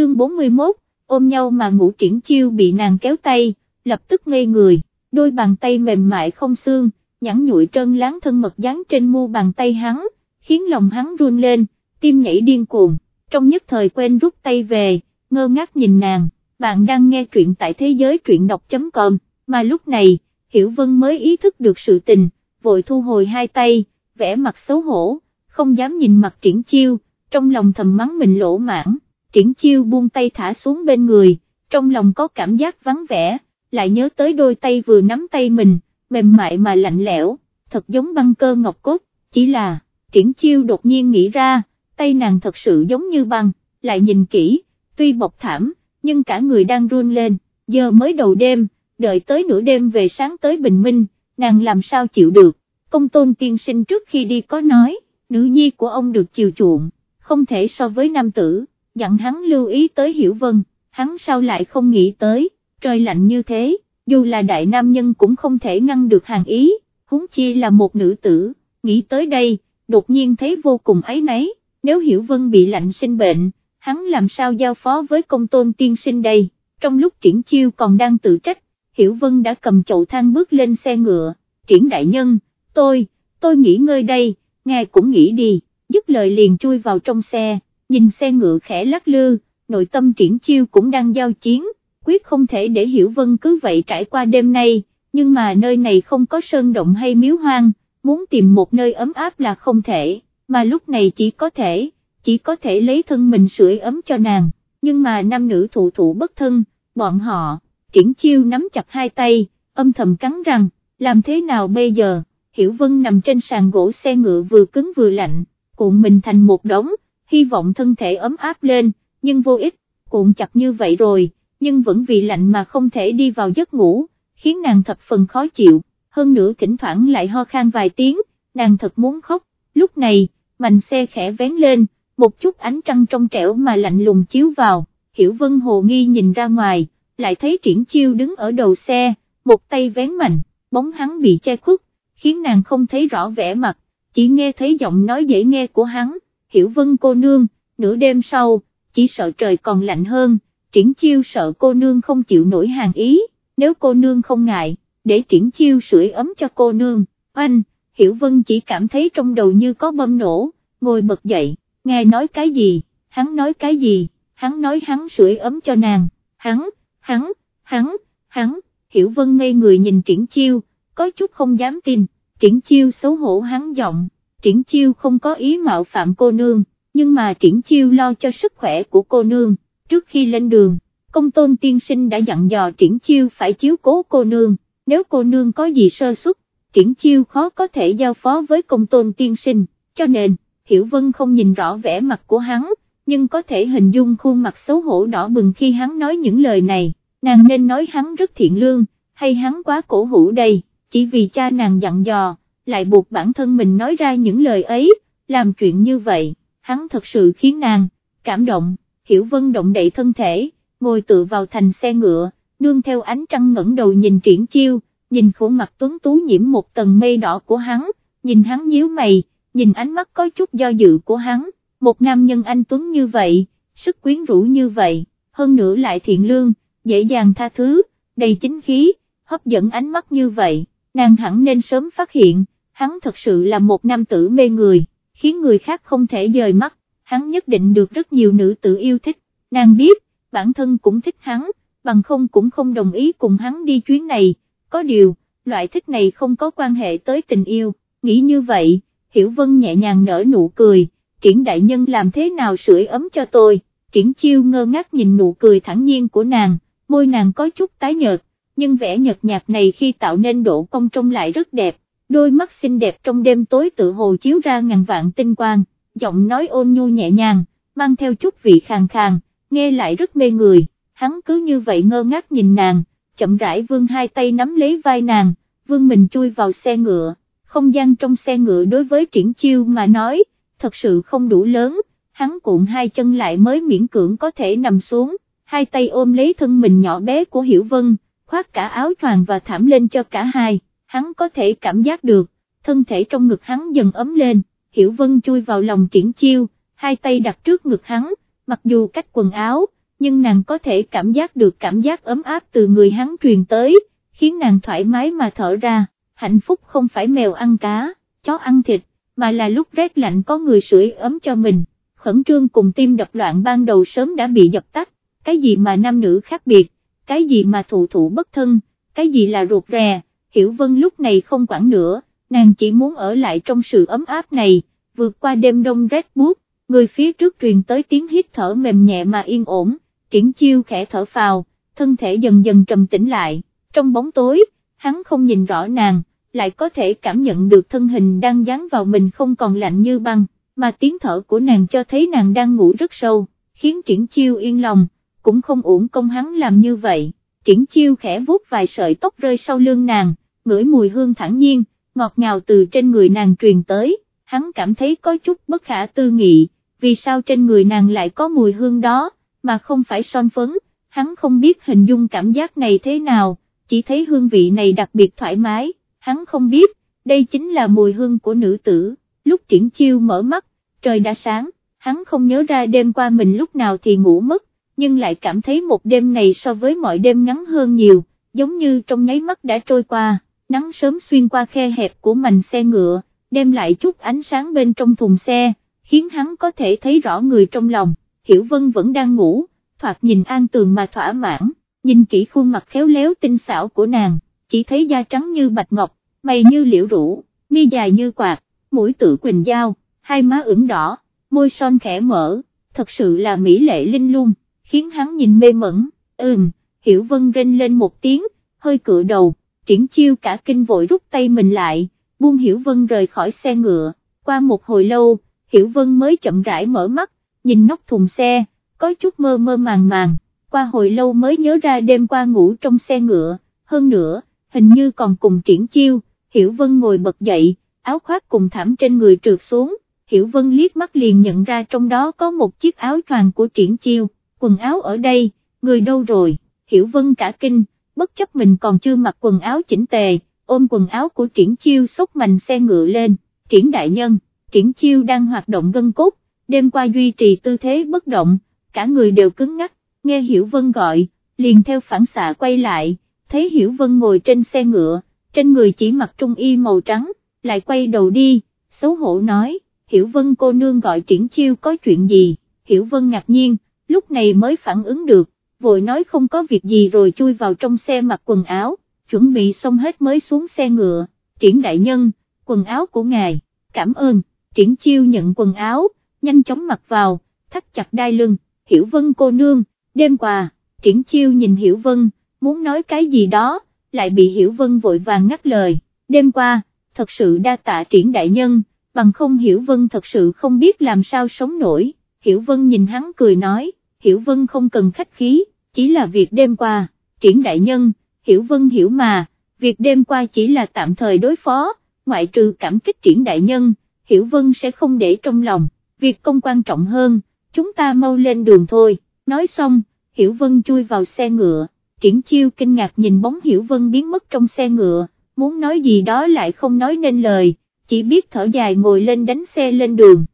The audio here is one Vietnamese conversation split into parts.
chương 41, ôm nhau mà ngủ triển chiêu bị nàng kéo tay, lập tức ngây người, đôi bàn tay mềm mại không xương, nhẵn nhụi trơn láng thân mật dán trên mu bàn tay hắn, khiến lòng hắn run lên, tim nhảy điên cuồng, trong nhất thời quên rút tay về, ngơ ngác nhìn nàng, bạn đang nghe truyện tại thế giới truyện đọc.com, mà lúc này, Hiểu Vân mới ý thức được sự tình, vội thu hồi hai tay, vẽ mặt xấu hổ, không dám nhìn mặt triển chiêu, trong lòng thầm mắng mình lỗ mãn, triển chiêu buông tay thả xuống bên người, trong lòng có cảm giác vắng vẻ, lại nhớ tới đôi tay vừa nắm tay mình, mềm mại mà lạnh lẽo, thật giống băng cơ ngọc cốt, chỉ là, triển chiêu đột nhiên nghĩ ra, tay nàng thật sự giống như băng, lại nhìn kỹ, tuy bọc thảm, nhưng cả người đang run lên, giờ mới đầu đêm, đợi tới nửa đêm về sáng tới bình minh, nàng làm sao chịu được, công tôn tiên sinh trước khi đi có nói, nữ nhi của ông được chiều chuộng, không thể so với nam tử, dặn hắn lưu ý tới hiểu vân, hắn sao lại không nghĩ tới, trời lạnh như thế, dù là đại nam nhân cũng không thể ngăn được hàng ý, huống chi là một nữ tử, nghĩ tới đây, đột nhiên thấy vô cùng ấy nấy, nếu hiểu vân bị lạnh sinh bệnh, hắn làm sao giao phó với công tôn tiên sinh đây, trong lúc triển chiêu còn đang tự trách, hiểu vân đã cầm chậu than bước lên xe ngựa, triển đại nhân, tôi, tôi nghỉ ngơi đây, ngài cũng nghỉ đi, dứt lời liền chui vào trong xe, nhìn xe ngựa khẽ lắc lư, nội tâm triển chiêu cũng đang giao chiến, quyết không thể để Hiểu Vân cứ vậy trải qua đêm nay, nhưng mà nơi này không có sơn động hay miếu hoang, muốn tìm một nơi ấm áp là không thể, mà lúc này chỉ có thể, chỉ có thể lấy thân mình sưởi ấm cho nàng, nhưng mà nam nữ thụ thụ bất thân, bọn họ, triển chiêu nắm chặt hai tay, âm thầm cắn răng, làm thế nào bây giờ, Hiểu Vân nằm trên sàn gỗ xe ngựa vừa cứng vừa lạnh, cuộn mình thành một đống, hy vọng thân thể ấm áp lên, nhưng vô ích, cuộn chặt như vậy rồi, nhưng vẫn vì lạnh mà không thể đi vào giấc ngủ, khiến nàng thập phần khó chịu, hơn nữa thỉnh thoảng lại ho khan vài tiếng, nàng thật muốn khóc, lúc này, mành xe khẽ vén lên, một chút ánh trăng trong trẻo mà lạnh lùng chiếu vào, Hiểu Vân hồ nghi nhìn ra ngoài, lại thấy triển chiêu đứng ở đầu xe, một tay vén mạnh, bóng hắn bị che khuất, khiến nàng không thấy rõ vẻ mặt, chỉ nghe thấy giọng nói dễ nghe của hắn, Hiểu Vân cô nương, nửa đêm sau, chỉ sợ trời còn lạnh hơn, triển chiêu sợ cô nương không chịu nổi hàng ý, nếu cô nương không ngại, để triển chiêu sưởi ấm cho cô nương, anh, Hiểu Vân chỉ cảm thấy trong đầu như có bơm nổ, ngồi bật dậy, nghe nói cái gì, hắn nói cái gì, hắn nói hắn sưởi ấm cho nàng, hắn, hắn, hắn, hắn, Hiểu Vân ngây người nhìn triển chiêu, có chút không dám tin, triển chiêu xấu hổ hắn giọng, triển chiêu không có ý mạo phạm cô nương, nhưng mà triển chiêu lo cho sức khỏe của cô nương, trước khi lên đường, công tôn tiên sinh đã dặn dò triển chiêu phải chiếu cố cô nương, nếu cô nương có gì sơ suất, triển chiêu khó có thể giao phó với công tôn tiên sinh, cho nên, Hiểu Vân không nhìn rõ vẻ mặt của hắn, nhưng có thể hình dung khuôn mặt xấu hổ đỏ bừng khi hắn nói những lời này, nàng nên nói hắn rất thiện lương, hay hắn quá cổ hủ đây, chỉ vì cha nàng dặn dò, lại buộc bản thân mình nói ra những lời ấy, làm chuyện như vậy, hắn thật sự khiến nàng, cảm động, hiểu vân động đậy thân thể, ngồi tựa vào thành xe ngựa, nương theo ánh trăng ngẩng đầu nhìn triển chiêu, nhìn khuôn mặt tuấn tú nhiễm một tầng mây đỏ của hắn, nhìn hắn nhíu mày, nhìn ánh mắt có chút do dự của hắn, một nam nhân anh tuấn như vậy, sức quyến rũ như vậy, hơn nữa lại thiện lương, dễ dàng tha thứ, đầy chính khí, hấp dẫn ánh mắt như vậy, nàng hẳn nên sớm phát hiện, hắn thật sự là một nam tử mê người, khiến người khác không thể rời mắt, hắn nhất định được rất nhiều nữ tử yêu thích, nàng biết, bản thân cũng thích hắn, bằng không cũng không đồng ý cùng hắn đi chuyến này, có điều, loại thích này không có quan hệ tới tình yêu, nghĩ như vậy, Hiểu Vân nhẹ nhàng nở nụ cười, triển đại nhân làm thế nào sưởi ấm cho tôi, triển chiêu ngơ ngác nhìn nụ cười thẳng nhiên của nàng, môi nàng có chút tái nhợt, nhưng vẻ nhợt nhạt này khi tạo nên độ cong trông lại rất đẹp, đôi mắt xinh đẹp trong đêm tối tự hồ chiếu ra ngàn vạn tinh quang, giọng nói ôn nhu nhẹ nhàng, mang theo chút vị khàn khàn, nghe lại rất mê người, hắn cứ như vậy ngơ ngác nhìn nàng, chậm rãi vương hai tay nắm lấy vai nàng, vương mình chui vào xe ngựa, không gian trong xe ngựa đối với triển chiêu mà nói, thật sự không đủ lớn, hắn cuộn hai chân lại mới miễn cưỡng có thể nằm xuống, hai tay ôm lấy thân mình nhỏ bé của Hiểu Vân, khoác cả áo choàng và thảm lên cho cả hai, hắn có thể cảm giác được, thân thể trong ngực hắn dần ấm lên, Hiểu Vân chui vào lòng triển chiêu, hai tay đặt trước ngực hắn, mặc dù cách quần áo, nhưng nàng có thể cảm giác được cảm giác ấm áp từ người hắn truyền tới, khiến nàng thoải mái mà thở ra, hạnh phúc không phải mèo ăn cá, chó ăn thịt, mà là lúc rét lạnh có người sưởi ấm cho mình, khẩn trương cùng tim đập loạn ban đầu sớm đã bị dập tắt, cái gì mà nam nữ khác biệt, cái gì mà thụ thụ bất thân, cái gì là ruột rè, Hiểu Vân lúc này không quản nữa, nàng chỉ muốn ở lại trong sự ấm áp này, vượt qua đêm đông rét buốt, người phía trước truyền tới tiếng hít thở mềm nhẹ mà yên ổn, triển chiêu khẽ thở phào, thân thể dần dần trầm tĩnh lại, trong bóng tối, hắn không nhìn rõ nàng, lại có thể cảm nhận được thân hình đang dán vào mình không còn lạnh như băng, mà tiếng thở của nàng cho thấy nàng đang ngủ rất sâu, khiến triển chiêu yên lòng, cũng không uổng công hắn làm như vậy, triển chiêu khẽ vuốt vài sợi tóc rơi sau lưng nàng, ngửi mùi hương thẳng nhiên, ngọt ngào từ trên người nàng truyền tới, hắn cảm thấy có chút bất khả tư nghị, vì sao trên người nàng lại có mùi hương đó, mà không phải son phấn, hắn không biết hình dung cảm giác này thế nào, chỉ thấy hương vị này đặc biệt thoải mái, hắn không biết, đây chính là mùi hương của nữ tử, lúc triển chiêu mở mắt, trời đã sáng, hắn không nhớ ra đêm qua mình lúc nào thì ngủ mất, nhưng lại cảm thấy một đêm này so với mọi đêm ngắn hơn nhiều, giống như trong nháy mắt đã trôi qua, nắng sớm xuyên qua khe hẹp của mành xe ngựa, đem lại chút ánh sáng bên trong thùng xe, khiến hắn có thể thấy rõ người trong lòng, Hiểu Vân vẫn đang ngủ, thoạt nhìn an tường mà thỏa mãn, nhìn kỹ khuôn mặt khéo léo tinh xảo của nàng, chỉ thấy da trắng như bạch ngọc, mày như liễu rũ, mi dài như quạt, mũi tự quỳnh dao, hai má ửng đỏ, môi son khẽ mở, thật sự là mỹ lệ linh lung, khiến hắn nhìn mê mẩn, ừm, Hiểu Vân rên lên một tiếng, hơi cựa đầu, triển chiêu cả kinh vội rút tay mình lại, buông Hiểu Vân rời khỏi xe ngựa, qua một hồi lâu, Hiểu Vân mới chậm rãi mở mắt, nhìn nóc thùng xe, có chút mơ mơ màng màng, qua hồi lâu mới nhớ ra đêm qua ngủ trong xe ngựa, hơn nữa, hình như còn cùng triển chiêu, Hiểu Vân ngồi bật dậy, áo khoác cùng thảm trên người trượt xuống, Hiểu Vân liếc mắt liền nhận ra trong đó có một chiếc áo choàng của triển chiêu, quần áo ở đây, người đâu rồi, Hiểu Vân cả kinh, bất chấp mình còn chưa mặc quần áo chỉnh tề, ôm quần áo của triển chiêu xốc mạnh xe ngựa lên, triển đại nhân, triển chiêu đang hoạt động gân cốt, đêm qua duy trì tư thế bất động, cả người đều cứng ngắc, nghe Hiểu Vân gọi, liền theo phản xạ quay lại, thấy Hiểu Vân ngồi trên xe ngựa, trên người chỉ mặc trung y màu trắng, lại quay đầu đi, xấu hổ nói, Hiểu Vân cô nương gọi triển chiêu có chuyện gì, Hiểu Vân ngạc nhiên, lúc này mới phản ứng được, vội nói không có việc gì rồi chui vào trong xe mặc quần áo, chuẩn bị xong hết mới xuống xe ngựa, triển đại nhân, quần áo của ngài, cảm ơn, triển chiêu nhận quần áo, nhanh chóng mặc vào, thắt chặt đai lưng, hiểu vân cô nương, đêm qua, triển chiêu nhìn hiểu vân, muốn nói cái gì đó, lại bị hiểu vân vội vàng ngắt lời, đêm qua, thật sự đa tạ triển đại nhân, bằng không hiểu vân thật sự không biết làm sao sống nổi, hiểu vân nhìn hắn cười nói, hiểu vân không cần khách khí, chỉ là việc đêm qua, triển đại nhân, hiểu vân hiểu mà, việc đêm qua chỉ là tạm thời đối phó, ngoại trừ cảm kích triển đại nhân, hiểu vân sẽ không để trong lòng, việc công quan trọng hơn, chúng ta mau lên đường thôi, nói xong, hiểu vân chui vào xe ngựa, triển chiêu kinh ngạc nhìn bóng hiểu vân biến mất trong xe ngựa, muốn nói gì đó lại không nói nên lời, chỉ biết thở dài ngồi lên đánh xe lên đường.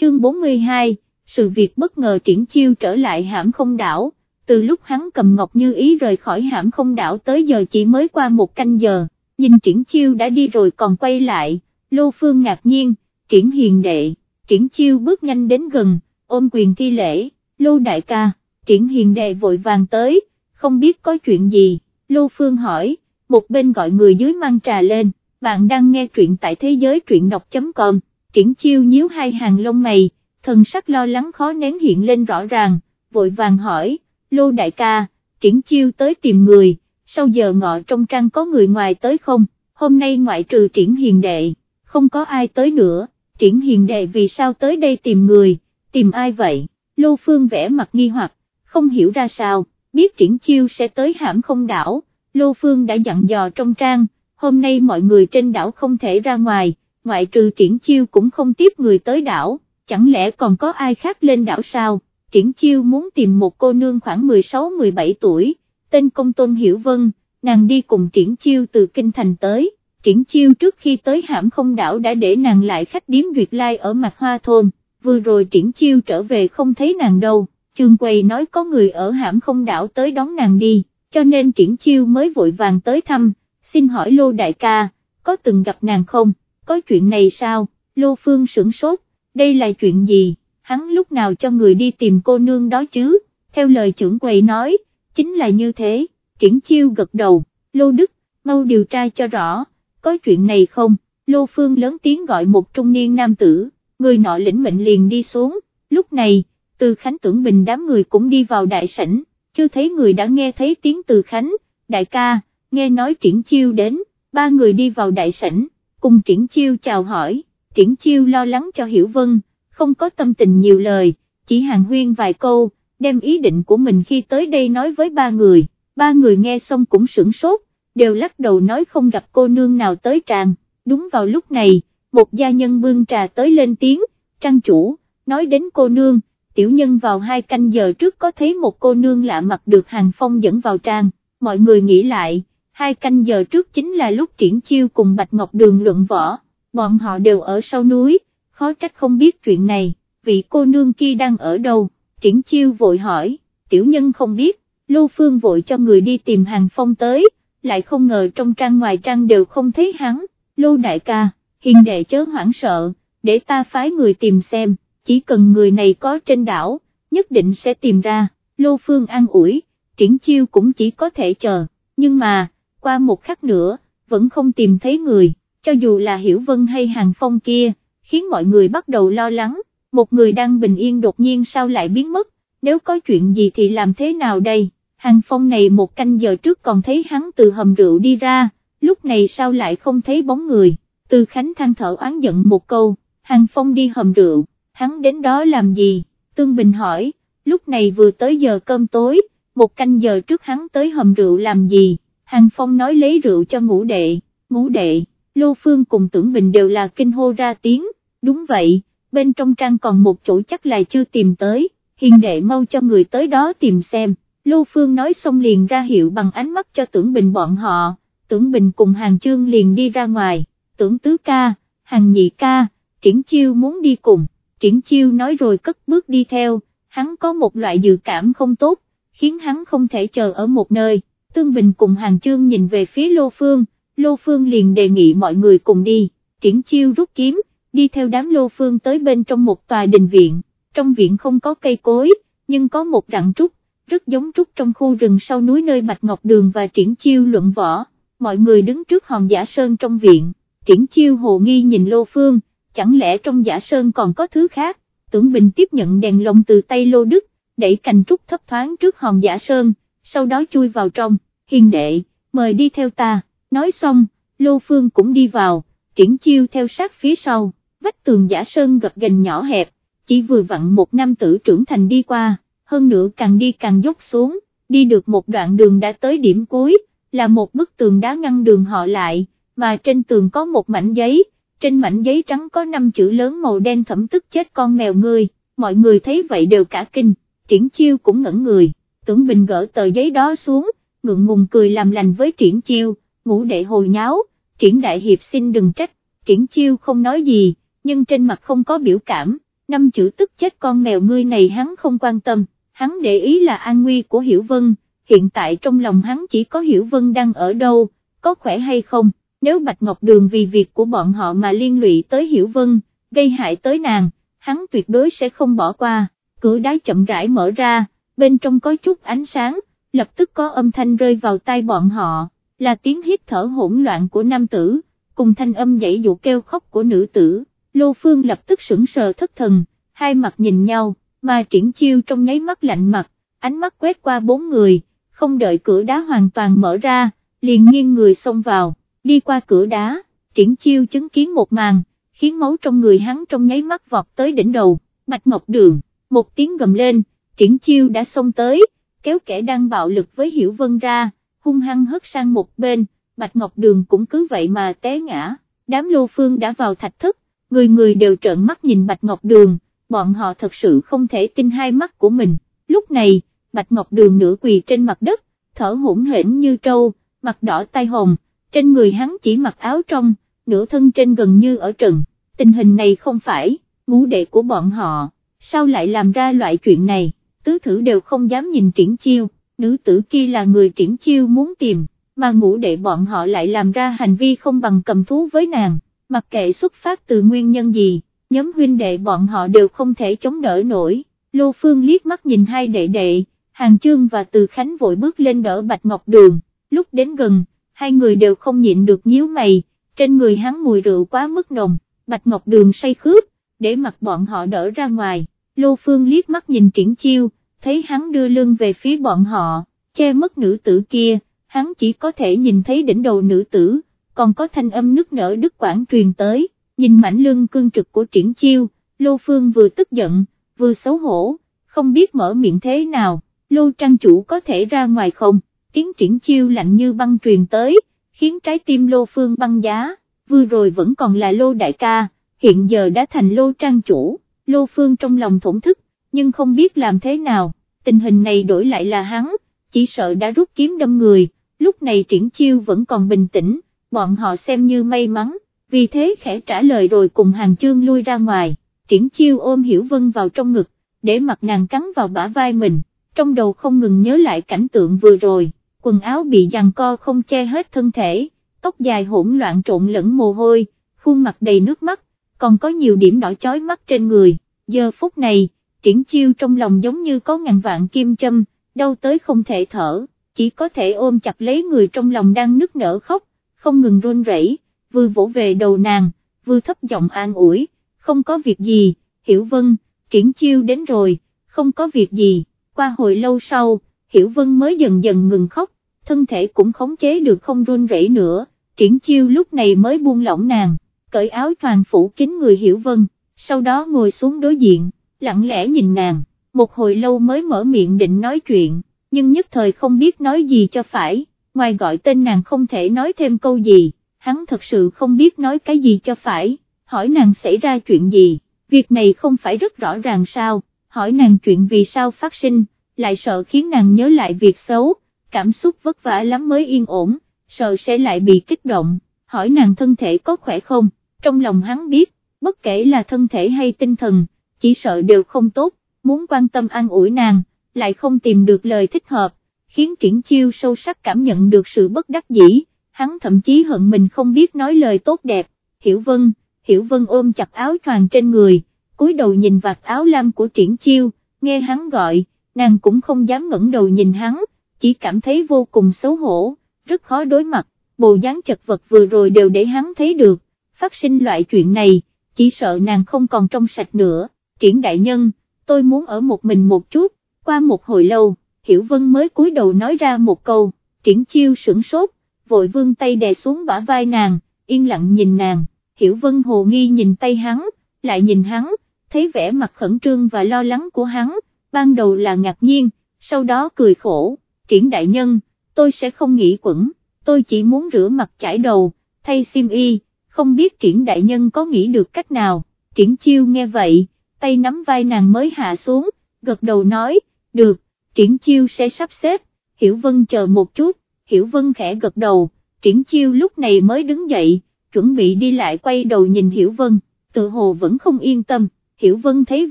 Chương 42, sự việc bất ngờ triển chiêu trở lại hãm không đảo, từ lúc hắn cầm Ngọc Như Ý rời khỏi hãm không đảo tới giờ chỉ mới qua một canh giờ, nhìn triển chiêu đã đi rồi còn quay lại, Lô Phương ngạc nhiên, triển hiền đệ, triển chiêu bước nhanh đến gần, ôm quyền thi lễ, Lô đại ca, triển hiền đệ vội vàng tới, không biết có chuyện gì, Lô Phương hỏi, một bên gọi người dưới mang trà lên, bạn đang nghe truyện tại thế giới truyện đọc.com, triển chiêu nhíu hai hàng lông mày, thần sắc lo lắng khó nén hiện lên rõ ràng, vội vàng hỏi, Lô đại ca, triển chiêu tới tìm người, sau giờ ngọ trong trang có người ngoài tới không, hôm nay ngoại trừ triển hiền đệ, không có ai tới nữa, triển hiền đệ vì sao tới đây tìm người, tìm ai vậy, Lô Phương vẽ mặt nghi hoặc, không hiểu ra sao, biết triển chiêu sẽ tới hãm không đảo, Lô Phương đã dặn dò trong trang, hôm nay mọi người trên đảo không thể ra ngoài, ngoại trừ triển chiêu cũng không tiếp người tới đảo, chẳng lẽ còn có ai khác lên đảo sao? Triển Chiêu muốn tìm một cô nương khoảng 16-17 tuổi, tên công tôn Hiểu Vân, nàng đi cùng Triển Chiêu từ Kinh Thành tới, Triển Chiêu trước khi tới hãm không đảo đã để nàng lại khách điếm duyệt lai ở mặt hoa thôn, vừa rồi Triển Chiêu trở về không thấy nàng đâu, Trương Quầy nói có người ở hãm không đảo tới đón nàng đi, cho nên triển chiêu mới vội vàng tới thăm, xin hỏi Lô Đại ca, có từng gặp nàng không, có chuyện này sao, Lô Phương sửng sốt, đây là chuyện gì, hắn lúc nào cho người đi tìm cô nương đó chứ, theo lời trưởng quầy nói, chính là như thế, triển chiêu gật đầu, Lô Đức, mau điều tra cho rõ, có chuyện này không, Lô Phương lớn tiếng gọi một trung niên nam tử, người nọ lĩnh mệnh liền đi xuống, lúc này, từ Khánh tưởng bình đám người cũng đi vào đại sảnh, chưa thấy người đã nghe thấy tiếng từ Khánh, đại ca, nghe nói triển chiêu đến, ba người đi vào đại sảnh, cùng triển chiêu chào hỏi, triển chiêu lo lắng cho Hiểu Vân, không có tâm tình nhiều lời, chỉ hàng huyên vài câu, đem ý định của mình khi tới đây nói với ba người, ba người nghe xong cũng sửng sốt, đều lắc đầu nói không gặp cô nương nào tới tràng, đúng vào lúc này, một gia nhân bưng trà tới lên tiếng, trang chủ, nói đến cô nương, tiểu nhân vào hai canh giờ trước có thấy một cô nương lạ mặt được hàng phong dẫn vào trang, mọi người nghĩ lại, hai canh giờ trước chính là lúc triển chiêu cùng Bạch Ngọc Đường luận võ, bọn họ đều ở sau núi, khó trách không biết chuyện này, vị cô nương kia đang ở đâu, triển chiêu vội hỏi, tiểu nhân không biết, lưu Phương vội cho người đi tìm hàng phong tới, lại không ngờ trong trang ngoài trang đều không thấy hắn, lưu đại ca, hiền đệ chớ hoảng sợ, để ta phái người tìm xem, chỉ cần người này có trên đảo, nhất định sẽ tìm ra, lưu Phương an ủi, triển chiêu cũng chỉ có thể chờ, nhưng mà, qua một khắc nữa, vẫn không tìm thấy người, cho dù là Hiểu Vân hay Hàng Phong kia, khiến mọi người bắt đầu lo lắng, một người đang bình yên đột nhiên sao lại biến mất, nếu có chuyện gì thì làm thế nào đây, Hàng Phong này một canh giờ trước còn thấy hắn từ hầm rượu đi ra, lúc này sao lại không thấy bóng người, từ Khánh than thở oán giận một câu, Hàng Phong đi hầm rượu, hắn đến đó làm gì, Tương Bình hỏi, lúc này vừa tới giờ cơm tối, một canh giờ trước hắn tới hầm rượu làm gì, Hàng Phong nói lấy rượu cho ngũ đệ, ngũ đệ, Lô Phương cùng Tưởng Bình đều là kinh hô ra tiếng, đúng vậy, bên trong trang còn một chỗ chắc là chưa tìm tới, hiền đệ mau cho người tới đó tìm xem, Lô Phương nói xong liền ra hiệu bằng ánh mắt cho Tưởng Bình bọn họ, Tưởng Bình cùng Hàng Chương liền đi ra ngoài, Tưởng Tứ Ca, Hàng Nhị Ca, Triển Chiêu muốn đi cùng, Triển Chiêu nói rồi cất bước đi theo, hắn có một loại dự cảm không tốt, khiến hắn không thể chờ ở một nơi. Tương Bình cùng Hàng Chương nhìn về phía Lô Phương, Lô Phương liền đề nghị mọi người cùng đi, triển chiêu rút kiếm, đi theo đám Lô Phương tới bên trong một tòa đình viện, trong viện không có cây cối, nhưng có một rặng trúc, rất giống trúc trong khu rừng sau núi nơi Bạch Ngọc Đường và triển chiêu luận võ, mọi người đứng trước hòn giả sơn trong viện, triển chiêu hồ nghi nhìn Lô Phương, chẳng lẽ trong giả sơn còn có thứ khác, tưởng Bình tiếp nhận đèn lồng từ tay Lô Đức, đẩy cành trúc thấp thoáng trước hòn giả sơn, sau đó chui vào trong. Hiền đệ, mời đi theo ta, nói xong, Lô Phương cũng đi vào, triển chiêu theo sát phía sau, vách tường giả sơn gập gành nhỏ hẹp, chỉ vừa vặn một nam tử trưởng thành đi qua, hơn nữa càng đi càng dốc xuống, đi được một đoạn đường đã tới điểm cuối, là một bức tường đá ngăn đường họ lại, mà trên tường có một mảnh giấy, trên mảnh giấy trắng có năm chữ lớn màu đen thẩm tức chết con mèo ngươi, mọi người thấy vậy đều cả kinh, triển chiêu cũng ngẩn người, tưởng bình gỡ tờ giấy đó xuống, ngượng ngùng cười làm lành với triển chiêu, ngủ đệ hồi nháo, triển đại hiệp xin đừng trách, triển chiêu không nói gì, nhưng trên mặt không có biểu cảm, năm chữ tức chết con mèo ngươi này hắn không quan tâm, hắn để ý là an nguy của Hiểu Vân, hiện tại trong lòng hắn chỉ có Hiểu Vân đang ở đâu, có khỏe hay không, nếu Bạch Ngọc Đường vì việc của bọn họ mà liên lụy tới Hiểu Vân, gây hại tới nàng, hắn tuyệt đối sẽ không bỏ qua, cửa đá chậm rãi mở ra, bên trong có chút ánh sáng, lập tức có âm thanh rơi vào tai bọn họ, là tiếng hít thở hỗn loạn của nam tử, cùng thanh âm dãy dụ kêu khóc của nữ tử, Lô Phương lập tức sững sờ thất thần, hai mặt nhìn nhau, mà triển chiêu trong nháy mắt lạnh mặt, ánh mắt quét qua bốn người, không đợi cửa đá hoàn toàn mở ra, liền nghiêng người xông vào, đi qua cửa đá, triển chiêu chứng kiến một màn, khiến máu trong người hắn trong nháy mắt vọt tới đỉnh đầu, Bạch Ngọc Đường, một tiếng gầm lên, triển chiêu đã xông tới, kéo kẻ đang bạo lực với Hiểu Vân ra, hung hăng hất sang một bên, Bạch Ngọc Đường cũng cứ vậy mà té ngã, đám lô phương đã vào thạch thất, người người đều trợn mắt nhìn Bạch Ngọc Đường, bọn họ thật sự không thể tin hai mắt của mình, lúc này, Bạch Ngọc Đường nửa quỳ trên mặt đất, thở hỗn hển như trâu, mặt đỏ tay hồng, trên người hắn chỉ mặc áo trong, nửa thân trên gần như ở trần, tình hình này không phải, ngũ đệ của bọn họ, sao lại làm ra loại chuyện này? Tứ thử đều không dám nhìn triển chiêu, nữ tử kia là người triển chiêu muốn tìm, mà ngũ đệ bọn họ lại làm ra hành vi không bằng cầm thú với nàng, mặc kệ xuất phát từ nguyên nhân gì, nhóm huynh đệ bọn họ đều không thể chống đỡ nổi, Lô Phương liếc mắt nhìn hai đệ đệ, Hàng Chương và Từ Khánh vội bước lên đỡ Bạch Ngọc Đường, lúc đến gần, hai người đều không nhịn được nhíu mày, trên người hắn mùi rượu quá mức nồng, Bạch Ngọc Đường say khướp, để mặt bọn họ đỡ ra ngoài, Lô Phương liếc mắt nhìn triển chiêu, thấy hắn đưa lưng về phía bọn họ, che mất nữ tử kia, hắn chỉ có thể nhìn thấy đỉnh đầu nữ tử, còn có thanh âm nức nở đứt quảng truyền tới, nhìn mảnh lưng cương trực của triển chiêu, Lô Phương vừa tức giận, vừa xấu hổ, không biết mở miệng thế nào, Lô Trang Chủ có thể ra ngoài không, tiếng triển chiêu lạnh như băng truyền tới, khiến trái tim Lô Phương băng giá, vừa rồi vẫn còn là Lô Đại ca, hiện giờ đã thành Lô Trang Chủ, Lô Phương trong lòng thổn thức, nhưng không biết làm thế nào, tình hình này đổi lại là hắn, chỉ sợ đã rút kiếm đâm người, lúc này triển chiêu vẫn còn bình tĩnh, bọn họ xem như may mắn, vì thế khẽ trả lời rồi cùng hàng chương lui ra ngoài, triển chiêu ôm Hiểu Vân vào trong ngực, để mặt nàng cắn vào bả vai mình, trong đầu không ngừng nhớ lại cảnh tượng vừa rồi, quần áo bị giằng co không che hết thân thể, tóc dài hỗn loạn trộn lẫn mồ hôi, khuôn mặt đầy nước mắt, còn có nhiều điểm đỏ chói mắt trên người, giờ phút này, triển chiêu trong lòng giống như có ngàn vạn kim châm, đau tới không thể thở, chỉ có thể ôm chặt lấy người trong lòng đang nức nở khóc, không ngừng run rẩy, vừa vỗ về đầu nàng, vừa thấp giọng an ủi, không có việc gì, Hiểu Vân, triển chiêu đến rồi, không có việc gì, qua hồi lâu sau, Hiểu Vân mới dần dần ngừng khóc, thân thể cũng khống chế được không run rẩy nữa, triển chiêu lúc này mới buông lỏng nàng, cởi áo toàn phủ kín người Hiểu Vân, sau đó ngồi xuống đối diện, lặng lẽ nhìn nàng, một hồi lâu mới mở miệng định nói chuyện, nhưng nhất thời không biết nói gì cho phải, ngoài gọi tên nàng không thể nói thêm câu gì, hắn thật sự không biết nói cái gì cho phải, hỏi nàng xảy ra chuyện gì, việc này không phải rất rõ ràng sao, hỏi nàng chuyện vì sao phát sinh, lại sợ khiến nàng nhớ lại việc xấu, cảm xúc vất vả lắm mới yên ổn, sợ sẽ lại bị kích động, hỏi nàng thân thể có khỏe không, trong lòng hắn biết, bất kể là thân thể hay tinh thần, chỉ sợ đều không tốt, muốn quan tâm an ủi nàng, lại không tìm được lời thích hợp, khiến triển chiêu sâu sắc cảm nhận được sự bất đắc dĩ, hắn thậm chí hận mình không biết nói lời tốt đẹp, Hiểu Vân, Hiểu Vân ôm chặt áo choàng trên người, cúi đầu nhìn vạt áo lam của triển chiêu, nghe hắn gọi, nàng cũng không dám ngẩng đầu nhìn hắn, chỉ cảm thấy vô cùng xấu hổ, rất khó đối mặt, bộ dáng chật vật vừa rồi đều để hắn thấy được, phát sinh loại chuyện này, chỉ sợ nàng không còn trong sạch nữa, triển đại nhân, tôi muốn ở một mình một chút, qua một hồi lâu, Hiểu Vân mới cúi đầu nói ra một câu, triển chiêu sửng sốt, vội vương tay đè xuống bả vai nàng, yên lặng nhìn nàng, Hiểu Vân hồ nghi nhìn tay hắn, lại nhìn hắn, thấy vẻ mặt khẩn trương và lo lắng của hắn, ban đầu là ngạc nhiên, sau đó cười khổ, triển đại nhân, tôi sẽ không nghĩ quẩn, tôi chỉ muốn rửa mặt chải đầu, thay sim y, không biết triển đại nhân có nghĩ được cách nào, triển chiêu nghe vậy, tay nắm vai nàng mới hạ xuống, gật đầu nói, được, triển chiêu sẽ sắp xếp, Hiểu Vân chờ một chút, Hiểu Vân khẽ gật đầu, triển chiêu lúc này mới đứng dậy, chuẩn bị đi lại quay đầu nhìn Hiểu Vân, tự hồ vẫn không yên tâm, Hiểu Vân thấy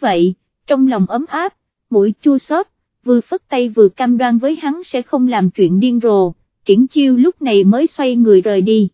vậy, trong lòng ấm áp, mũi chua xót, vừa phất tay vừa cam đoan với hắn sẽ không làm chuyện điên rồ, triển chiêu lúc này mới xoay người rời đi.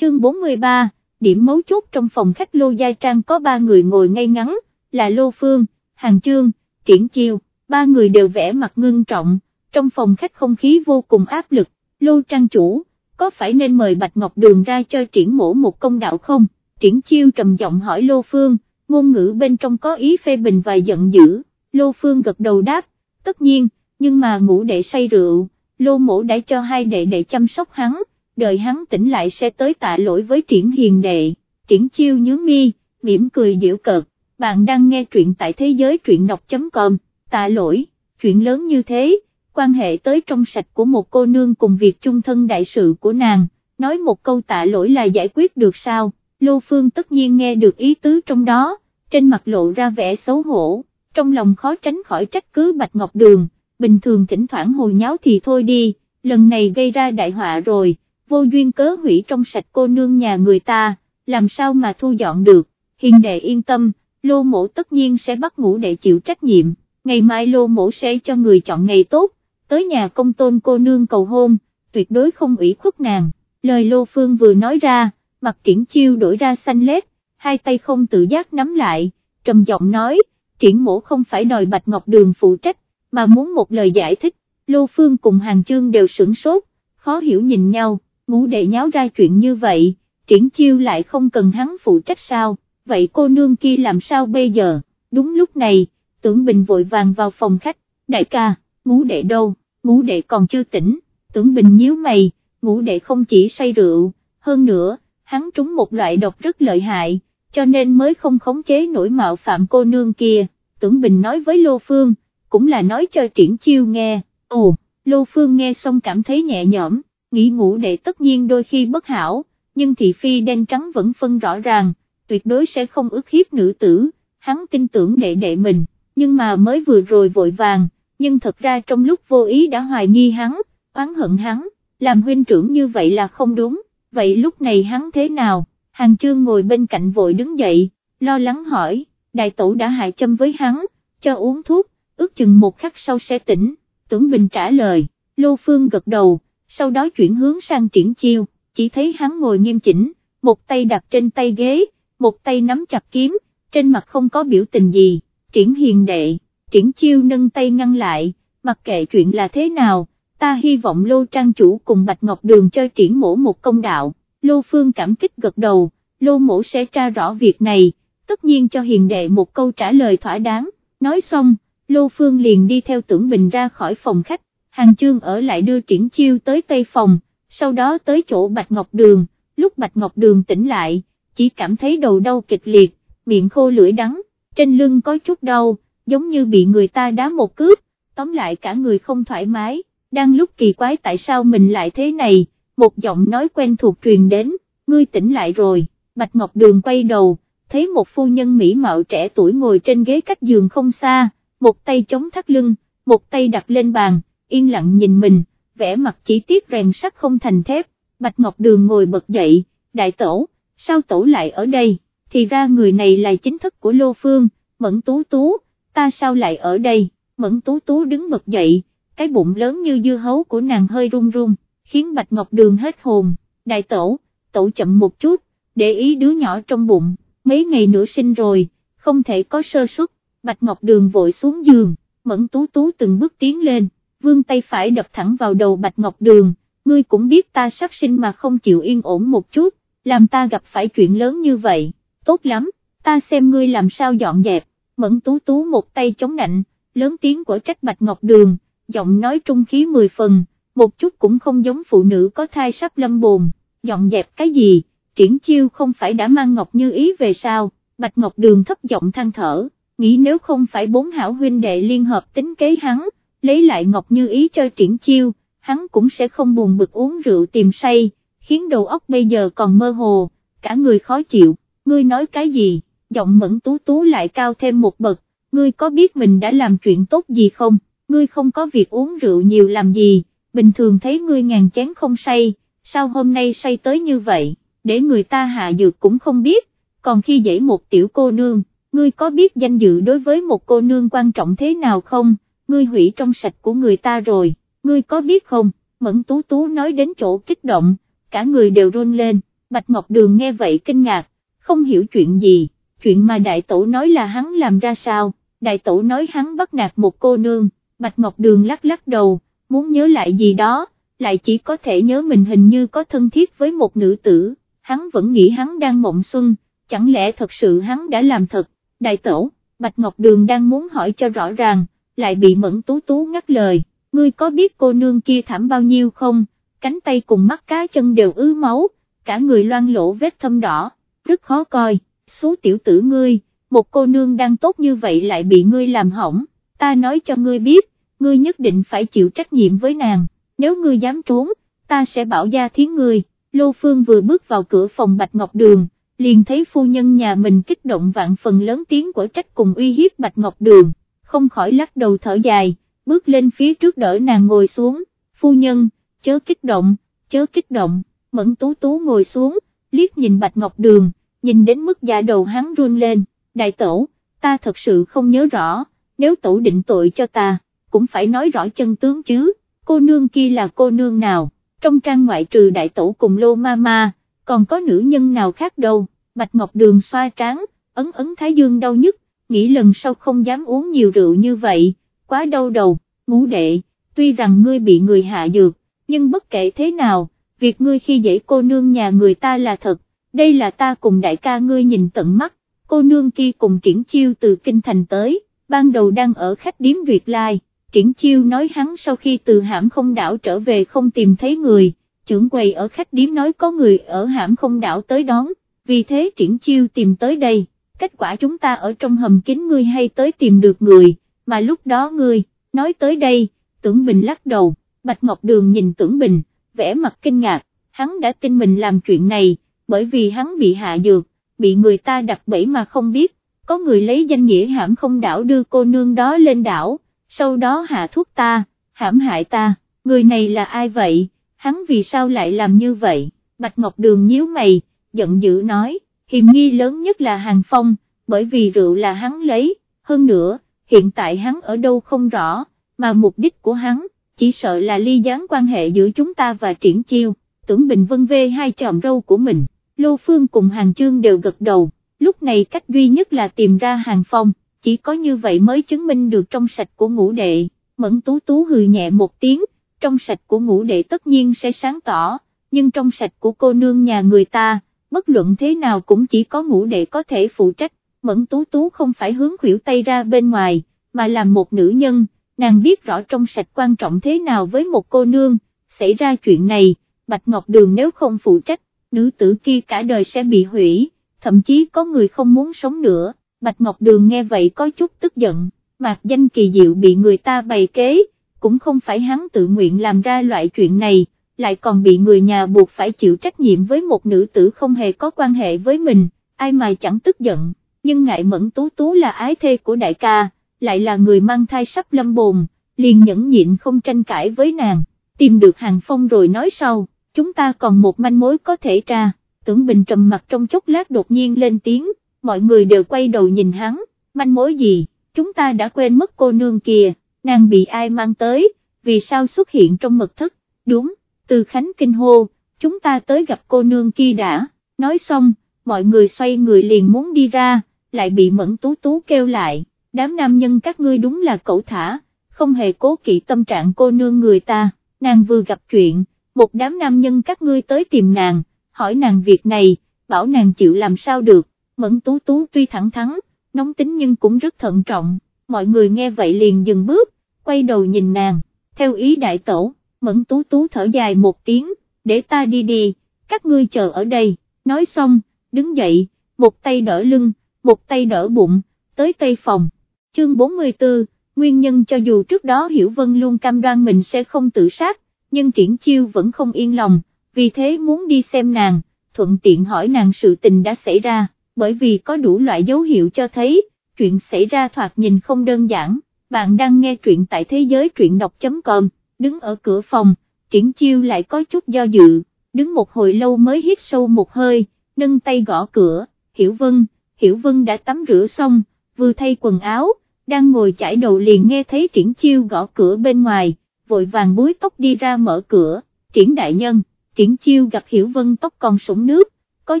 Chương 43, điểm mấu chốt trong phòng khách Lô Gia Trang có ba người ngồi ngay ngắn, là Lô Phương, Hàng Chương, Triển Chiêu, ba người đều vẽ mặt ngưng trọng, trong phòng khách không khí vô cùng áp lực, Lô Trang chủ, có phải nên mời Bạch Ngọc Đường ra cho triển mổ một công đạo không? Triển Chiêu trầm giọng hỏi Lô Phương, ngôn ngữ bên trong có ý phê bình và giận dữ, Lô Phương gật đầu đáp, tất nhiên, nhưng mà ngủ đệ say rượu, Lô mổ đã cho hai đệ đệ chăm sóc hắn, đợi hắn tỉnh lại sẽ tới tạ lỗi với triển hiền đệ, triển chiêu nhớ mi, mỉm cười giễu cợt, bạn đang nghe truyện tại thế giới truyện đọc.com, tạ lỗi, chuyện lớn như thế, quan hệ tới trong sạch của một cô nương cùng việc chung thân đại sự của nàng, nói một câu tạ lỗi là giải quyết được sao, Lô Phương tất nhiên nghe được ý tứ trong đó, trên mặt lộ ra vẻ xấu hổ, trong lòng khó tránh khỏi trách cứ Bạch Ngọc Đường, bình thường thỉnh thoảng hồi nháo thì thôi đi, lần này gây ra đại họa rồi, vô duyên cớ hủy trong sạch cô nương nhà người ta, làm sao mà thu dọn được, hiền đệ yên tâm, lô mổ tất nhiên sẽ bắt ngủ để chịu trách nhiệm, ngày mai lô mổ sẽ cho người chọn ngày tốt, tới nhà công tôn cô nương cầu hôn, tuyệt đối không ủy khuất nàng, lời lô phương vừa nói ra, mặt triển chiêu đổi ra xanh lét, hai tay không tự giác nắm lại, trầm giọng nói, triển mổ không phải đòi Bạch Ngọc Đường phụ trách, mà muốn một lời giải thích, lô phương cùng hàng chương đều sửng sốt, khó hiểu nhìn nhau, ngũ đệ nháo ra chuyện như vậy, triển chiêu lại không cần hắn phụ trách sao, vậy cô nương kia làm sao bây giờ, đúng lúc này, tưởng bình vội vàng vào phòng khách, đại ca, ngũ đệ đâu, ngũ đệ còn chưa tỉnh, tưởng bình nhíu mày, ngũ đệ không chỉ say rượu, hơn nữa, hắn trúng một loại độc rất lợi hại, cho nên mới không khống chế nổi mạo phạm cô nương kia, tưởng bình nói với Lô Phương, cũng là nói cho triển chiêu nghe, ồ, Lô Phương nghe xong cảm thấy nhẹ nhõm, nghĩ ngũ đệ tất nhiên đôi khi bất hảo, nhưng thị phi đen trắng vẫn phân rõ ràng, tuyệt đối sẽ không ức hiếp nữ tử, hắn tin tưởng đệ đệ mình, nhưng mà mới vừa rồi vội vàng, nhưng thật ra trong lúc vô ý đã hoài nghi hắn, oán hận hắn, làm huynh trưởng như vậy là không đúng, vậy lúc này hắn thế nào, hàng chương ngồi bên cạnh vội đứng dậy, lo lắng hỏi, đại tổ đã hại châm với hắn, cho uống thuốc, ước chừng một khắc sau sẽ tỉnh, tưởng bình trả lời, Lô Phương gật đầu, sau đó chuyển hướng sang triển chiêu, chỉ thấy hắn ngồi nghiêm chỉnh, một tay đặt trên tay ghế, một tay nắm chặt kiếm, trên mặt không có biểu tình gì, triển hiền đệ, triển chiêu nâng tay ngăn lại, mặc kệ chuyện là thế nào, ta hy vọng Lô Trang Chủ cùng Bạch Ngọc Đường cho triển mổ một công đạo, Lô Phương cảm kích gật đầu, Lô mổ sẽ tra rõ việc này, tất nhiên cho hiền đệ một câu trả lời thỏa đáng, nói xong, Lô Phương liền đi theo tưởng bình ra khỏi phòng khách, hàng chương ở lại đưa triển chiêu tới tây phòng, sau đó tới chỗ Bạch Ngọc Đường, lúc Bạch Ngọc Đường tỉnh lại, chỉ cảm thấy đầu đau kịch liệt, miệng khô lưỡi đắng, trên lưng có chút đau, giống như bị người ta đá một cước, tóm lại cả người không thoải mái, đang lúc kỳ quái tại sao mình lại thế này, một giọng nói quen thuộc truyền đến, ngươi tỉnh lại rồi, Bạch Ngọc Đường quay đầu, thấy một phu nhân mỹ mạo trẻ tuổi ngồi trên ghế cách giường không xa, một tay chống thắt lưng, một tay đặt lên bàn, yên lặng nhìn mình, vẻ mặt chỉ tiếc rèn sắt không thành thép, Bạch Ngọc Đường ngồi bật dậy, đại tổ, sao tổ lại ở đây, thì ra người này là chính thức của Lô Phương, Mẫn Tú Tú, ta sao lại ở đây, Mẫn Tú Tú đứng bật dậy, cái bụng lớn như dưa hấu của nàng hơi run run, khiến Bạch Ngọc Đường hết hồn, đại tổ, tổ chậm một chút, để ý đứa nhỏ trong bụng, mấy ngày nữa sinh rồi, không thể có sơ suất, Bạch Ngọc Đường vội xuống giường, Mẫn Tú Tú từng bước tiến lên, vương tay phải đập thẳng vào đầu Bạch Ngọc Đường, ngươi cũng biết ta sắp sinh mà không chịu yên ổn một chút, làm ta gặp phải chuyện lớn như vậy, tốt lắm, ta xem ngươi làm sao dọn dẹp, Mẫn Tú Tú một tay chống nạnh, lớn tiếng của trách Bạch Ngọc Đường, giọng nói trung khí mười phần, một chút cũng không giống phụ nữ có thai sắp lâm bồn, dọn dẹp cái gì, triển chiêu không phải đã mang Ngọc Như ý về sao, Bạch Ngọc Đường thấp giọng than thở, nghĩ nếu không phải bốn hảo huynh đệ liên hợp tính kế hắn, lấy lại Ngọc Như ý cho triển chiêu, hắn cũng sẽ không buồn bực uống rượu tìm say, khiến đầu óc bây giờ còn mơ hồ, cả người khó chịu, ngươi nói cái gì, giọng mẫn tú tú lại cao thêm một bậc, ngươi có biết mình đã làm chuyện tốt gì không, ngươi không có việc uống rượu nhiều làm gì, bình thường thấy ngươi ngàn chén không say, sao hôm nay say tới như vậy, để người ta hạ dược cũng không biết, còn khi dễ một tiểu cô nương, ngươi có biết danh dự đối với một cô nương quan trọng thế nào không, ngươi hủy trong sạch của người ta rồi, ngươi có biết không, mẫn tú tú nói đến chỗ kích động, cả người đều run lên, Bạch Ngọc Đường nghe vậy kinh ngạc, không hiểu chuyện gì, chuyện mà đại tổ nói là hắn làm ra sao, đại tổ nói hắn bắt nạt một cô nương, Bạch Ngọc Đường lắc lắc đầu, muốn nhớ lại gì đó, lại chỉ có thể nhớ mình hình như có thân thiết với một nữ tử, hắn vẫn nghĩ hắn đang mộng xuân, chẳng lẽ thật sự hắn đã làm thật, đại tổ, Bạch Ngọc Đường đang muốn hỏi cho rõ ràng, lại bị mẫn tú tú ngắt lời, ngươi có biết cô nương kia thảm bao nhiêu không, cánh tay cùng mắt cá chân đều ứ máu, cả người loang lỗ vết thâm đỏ, rất khó coi, số tiểu tử ngươi, một cô nương đang tốt như vậy lại bị ngươi làm hỏng, ta nói cho ngươi biết, ngươi nhất định phải chịu trách nhiệm với nàng, nếu ngươi dám trốn, ta sẽ bảo gia thiến ngươi, Lô Phương vừa bước vào cửa phòng Bạch Ngọc Đường, liền thấy phu nhân nhà mình kích động vạn phần lớn tiếng của trách cùng uy hiếp Bạch Ngọc Đường, không khỏi lắc đầu thở dài, bước lên phía trước đỡ nàng ngồi xuống, phu nhân, chớ kích động, chớ kích động, mẫn tú tú ngồi xuống, liếc nhìn Bạch Ngọc Đường, nhìn đến mức da đầu hắn run lên, đại tổ, ta thật sự không nhớ rõ, nếu tổ định tội cho ta, cũng phải nói rõ chân tướng chứ, cô nương kia là cô nương nào, trong trang ngoại trừ đại tổ cùng lô ma ma, còn có nữ nhân nào khác đâu, Bạch Ngọc Đường xoa tráng, ấn ấn thái dương đau nhức, nghĩ lần sau không dám uống nhiều rượu như vậy, quá đau đầu, ngũ đệ, tuy rằng ngươi bị người hạ dược, nhưng bất kể thế nào, việc ngươi khi dễ cô nương nhà người ta là thật, đây là ta cùng đại ca ngươi nhìn tận mắt, cô nương kia cùng triển chiêu từ kinh thành tới, ban đầu đang ở khách điếm Duyệt Lai, triển chiêu nói hắn sau khi từ hãm không đảo trở về không tìm thấy người, trưởng quầy ở khách điếm nói có người ở hãm không đảo tới đón, vì thế triển chiêu tìm tới đây, kết quả chúng ta ở trong hầm kín ngươi hay tới tìm được người, mà lúc đó ngươi, nói tới đây, tưởng bình lắc đầu, Bạch Ngọc Đường nhìn tưởng bình, vẽ mặt kinh ngạc, hắn đã tin mình làm chuyện này, bởi vì hắn bị hạ dược, bị người ta đặt bẫy mà không biết, có người lấy danh nghĩa hãm không đảo đưa cô nương đó lên đảo, sau đó hạ thuốc ta, hãm hại ta, người này là ai vậy, hắn vì sao lại làm như vậy, Bạch Ngọc Đường nhíu mày, giận dữ nói, hiểm nghi lớn nhất là Hàng Phong, bởi vì rượu là hắn lấy, hơn nữa, hiện tại hắn ở đâu không rõ, mà mục đích của hắn, chỉ sợ là ly gián quan hệ giữa chúng ta và triển chiêu, tưởng Bình Vân vê hai chòm râu của mình, Lô Phương cùng Hàng Chương đều gật đầu, lúc này cách duy nhất là tìm ra Hàng Phong, chỉ có như vậy mới chứng minh được trong sạch của ngũ đệ, mẫn tú tú hừ nhẹ một tiếng, trong sạch của ngũ đệ tất nhiên sẽ sáng tỏ, nhưng trong sạch của cô nương nhà người ta, bất luận thế nào cũng chỉ có ngũ đệ có thể phụ trách, mẫn tú tú không phải hướng khuỷu tay ra bên ngoài, mà làm một nữ nhân, nàng biết rõ trong sạch quan trọng thế nào với một cô nương, xảy ra chuyện này, Bạch Ngọc Đường nếu không phụ trách, nữ tử kia cả đời sẽ bị hủy, thậm chí có người không muốn sống nữa, Bạch Ngọc Đường nghe vậy có chút tức giận, mạc danh kỳ diệu bị người ta bày kế, cũng không phải hắn tự nguyện làm ra loại chuyện này, lại còn bị người nhà buộc phải chịu trách nhiệm với một nữ tử không hề có quan hệ với mình, ai mà chẳng tức giận, nhưng ngại mẫn tú tú là ái thê của đại ca, lại là người mang thai sắp lâm bồn, liền nhẫn nhịn không tranh cãi với nàng, tìm được hàng phong rồi nói sau, chúng ta còn một manh mối có thể tra, tưởng bình trầm mặt trong chốc lát đột nhiên lên tiếng, mọi người đều quay đầu nhìn hắn, manh mối gì, chúng ta đã quên mất cô nương kìa, nàng bị ai mang tới, vì sao xuất hiện trong mật thất, đúng, từ Khánh Kinh hô, chúng ta tới gặp cô nương kia đã, nói xong, mọi người xoay người liền muốn đi ra, lại bị mẫn tú tú kêu lại, đám nam nhân các ngươi đúng là cẩu thả, không hề cố kỵ tâm trạng cô nương người ta, nàng vừa gặp chuyện, một đám nam nhân các ngươi tới tìm nàng, hỏi nàng việc này, bảo nàng chịu làm sao được, mẫn tú tú tuy thẳng thắn, nóng tính nhưng cũng rất thận trọng, mọi người nghe vậy liền dừng bước, quay đầu nhìn nàng, theo ý đại tổ, mẫn tú tú thở dài một tiếng, để ta đi đi, các ngươi chờ ở đây, nói xong, đứng dậy, một tay đỡ lưng, một tay đỡ bụng, tới tây phòng, chương 44, nguyên nhân cho dù trước đó Hiểu Vân luôn cam đoan mình sẽ không tự sát, nhưng triển chiêu vẫn không yên lòng, vì thế muốn đi xem nàng, thuận tiện hỏi nàng sự tình đã xảy ra, bởi vì có đủ loại dấu hiệu cho thấy, chuyện xảy ra thoạt nhìn không đơn giản, bạn đang nghe truyện tại thế giới truyện đọc.com, đứng ở cửa phòng, triển chiêu lại có chút do dự, đứng một hồi lâu mới hít sâu một hơi, nâng tay gõ cửa, Hiểu Vân, Hiểu Vân đã tắm rửa xong, vừa thay quần áo, đang ngồi chải đầu liền nghe thấy triển chiêu gõ cửa bên ngoài, vội vàng búi tóc đi ra mở cửa, triển đại nhân, triển chiêu gặp Hiểu Vân tóc còn sũng nước, có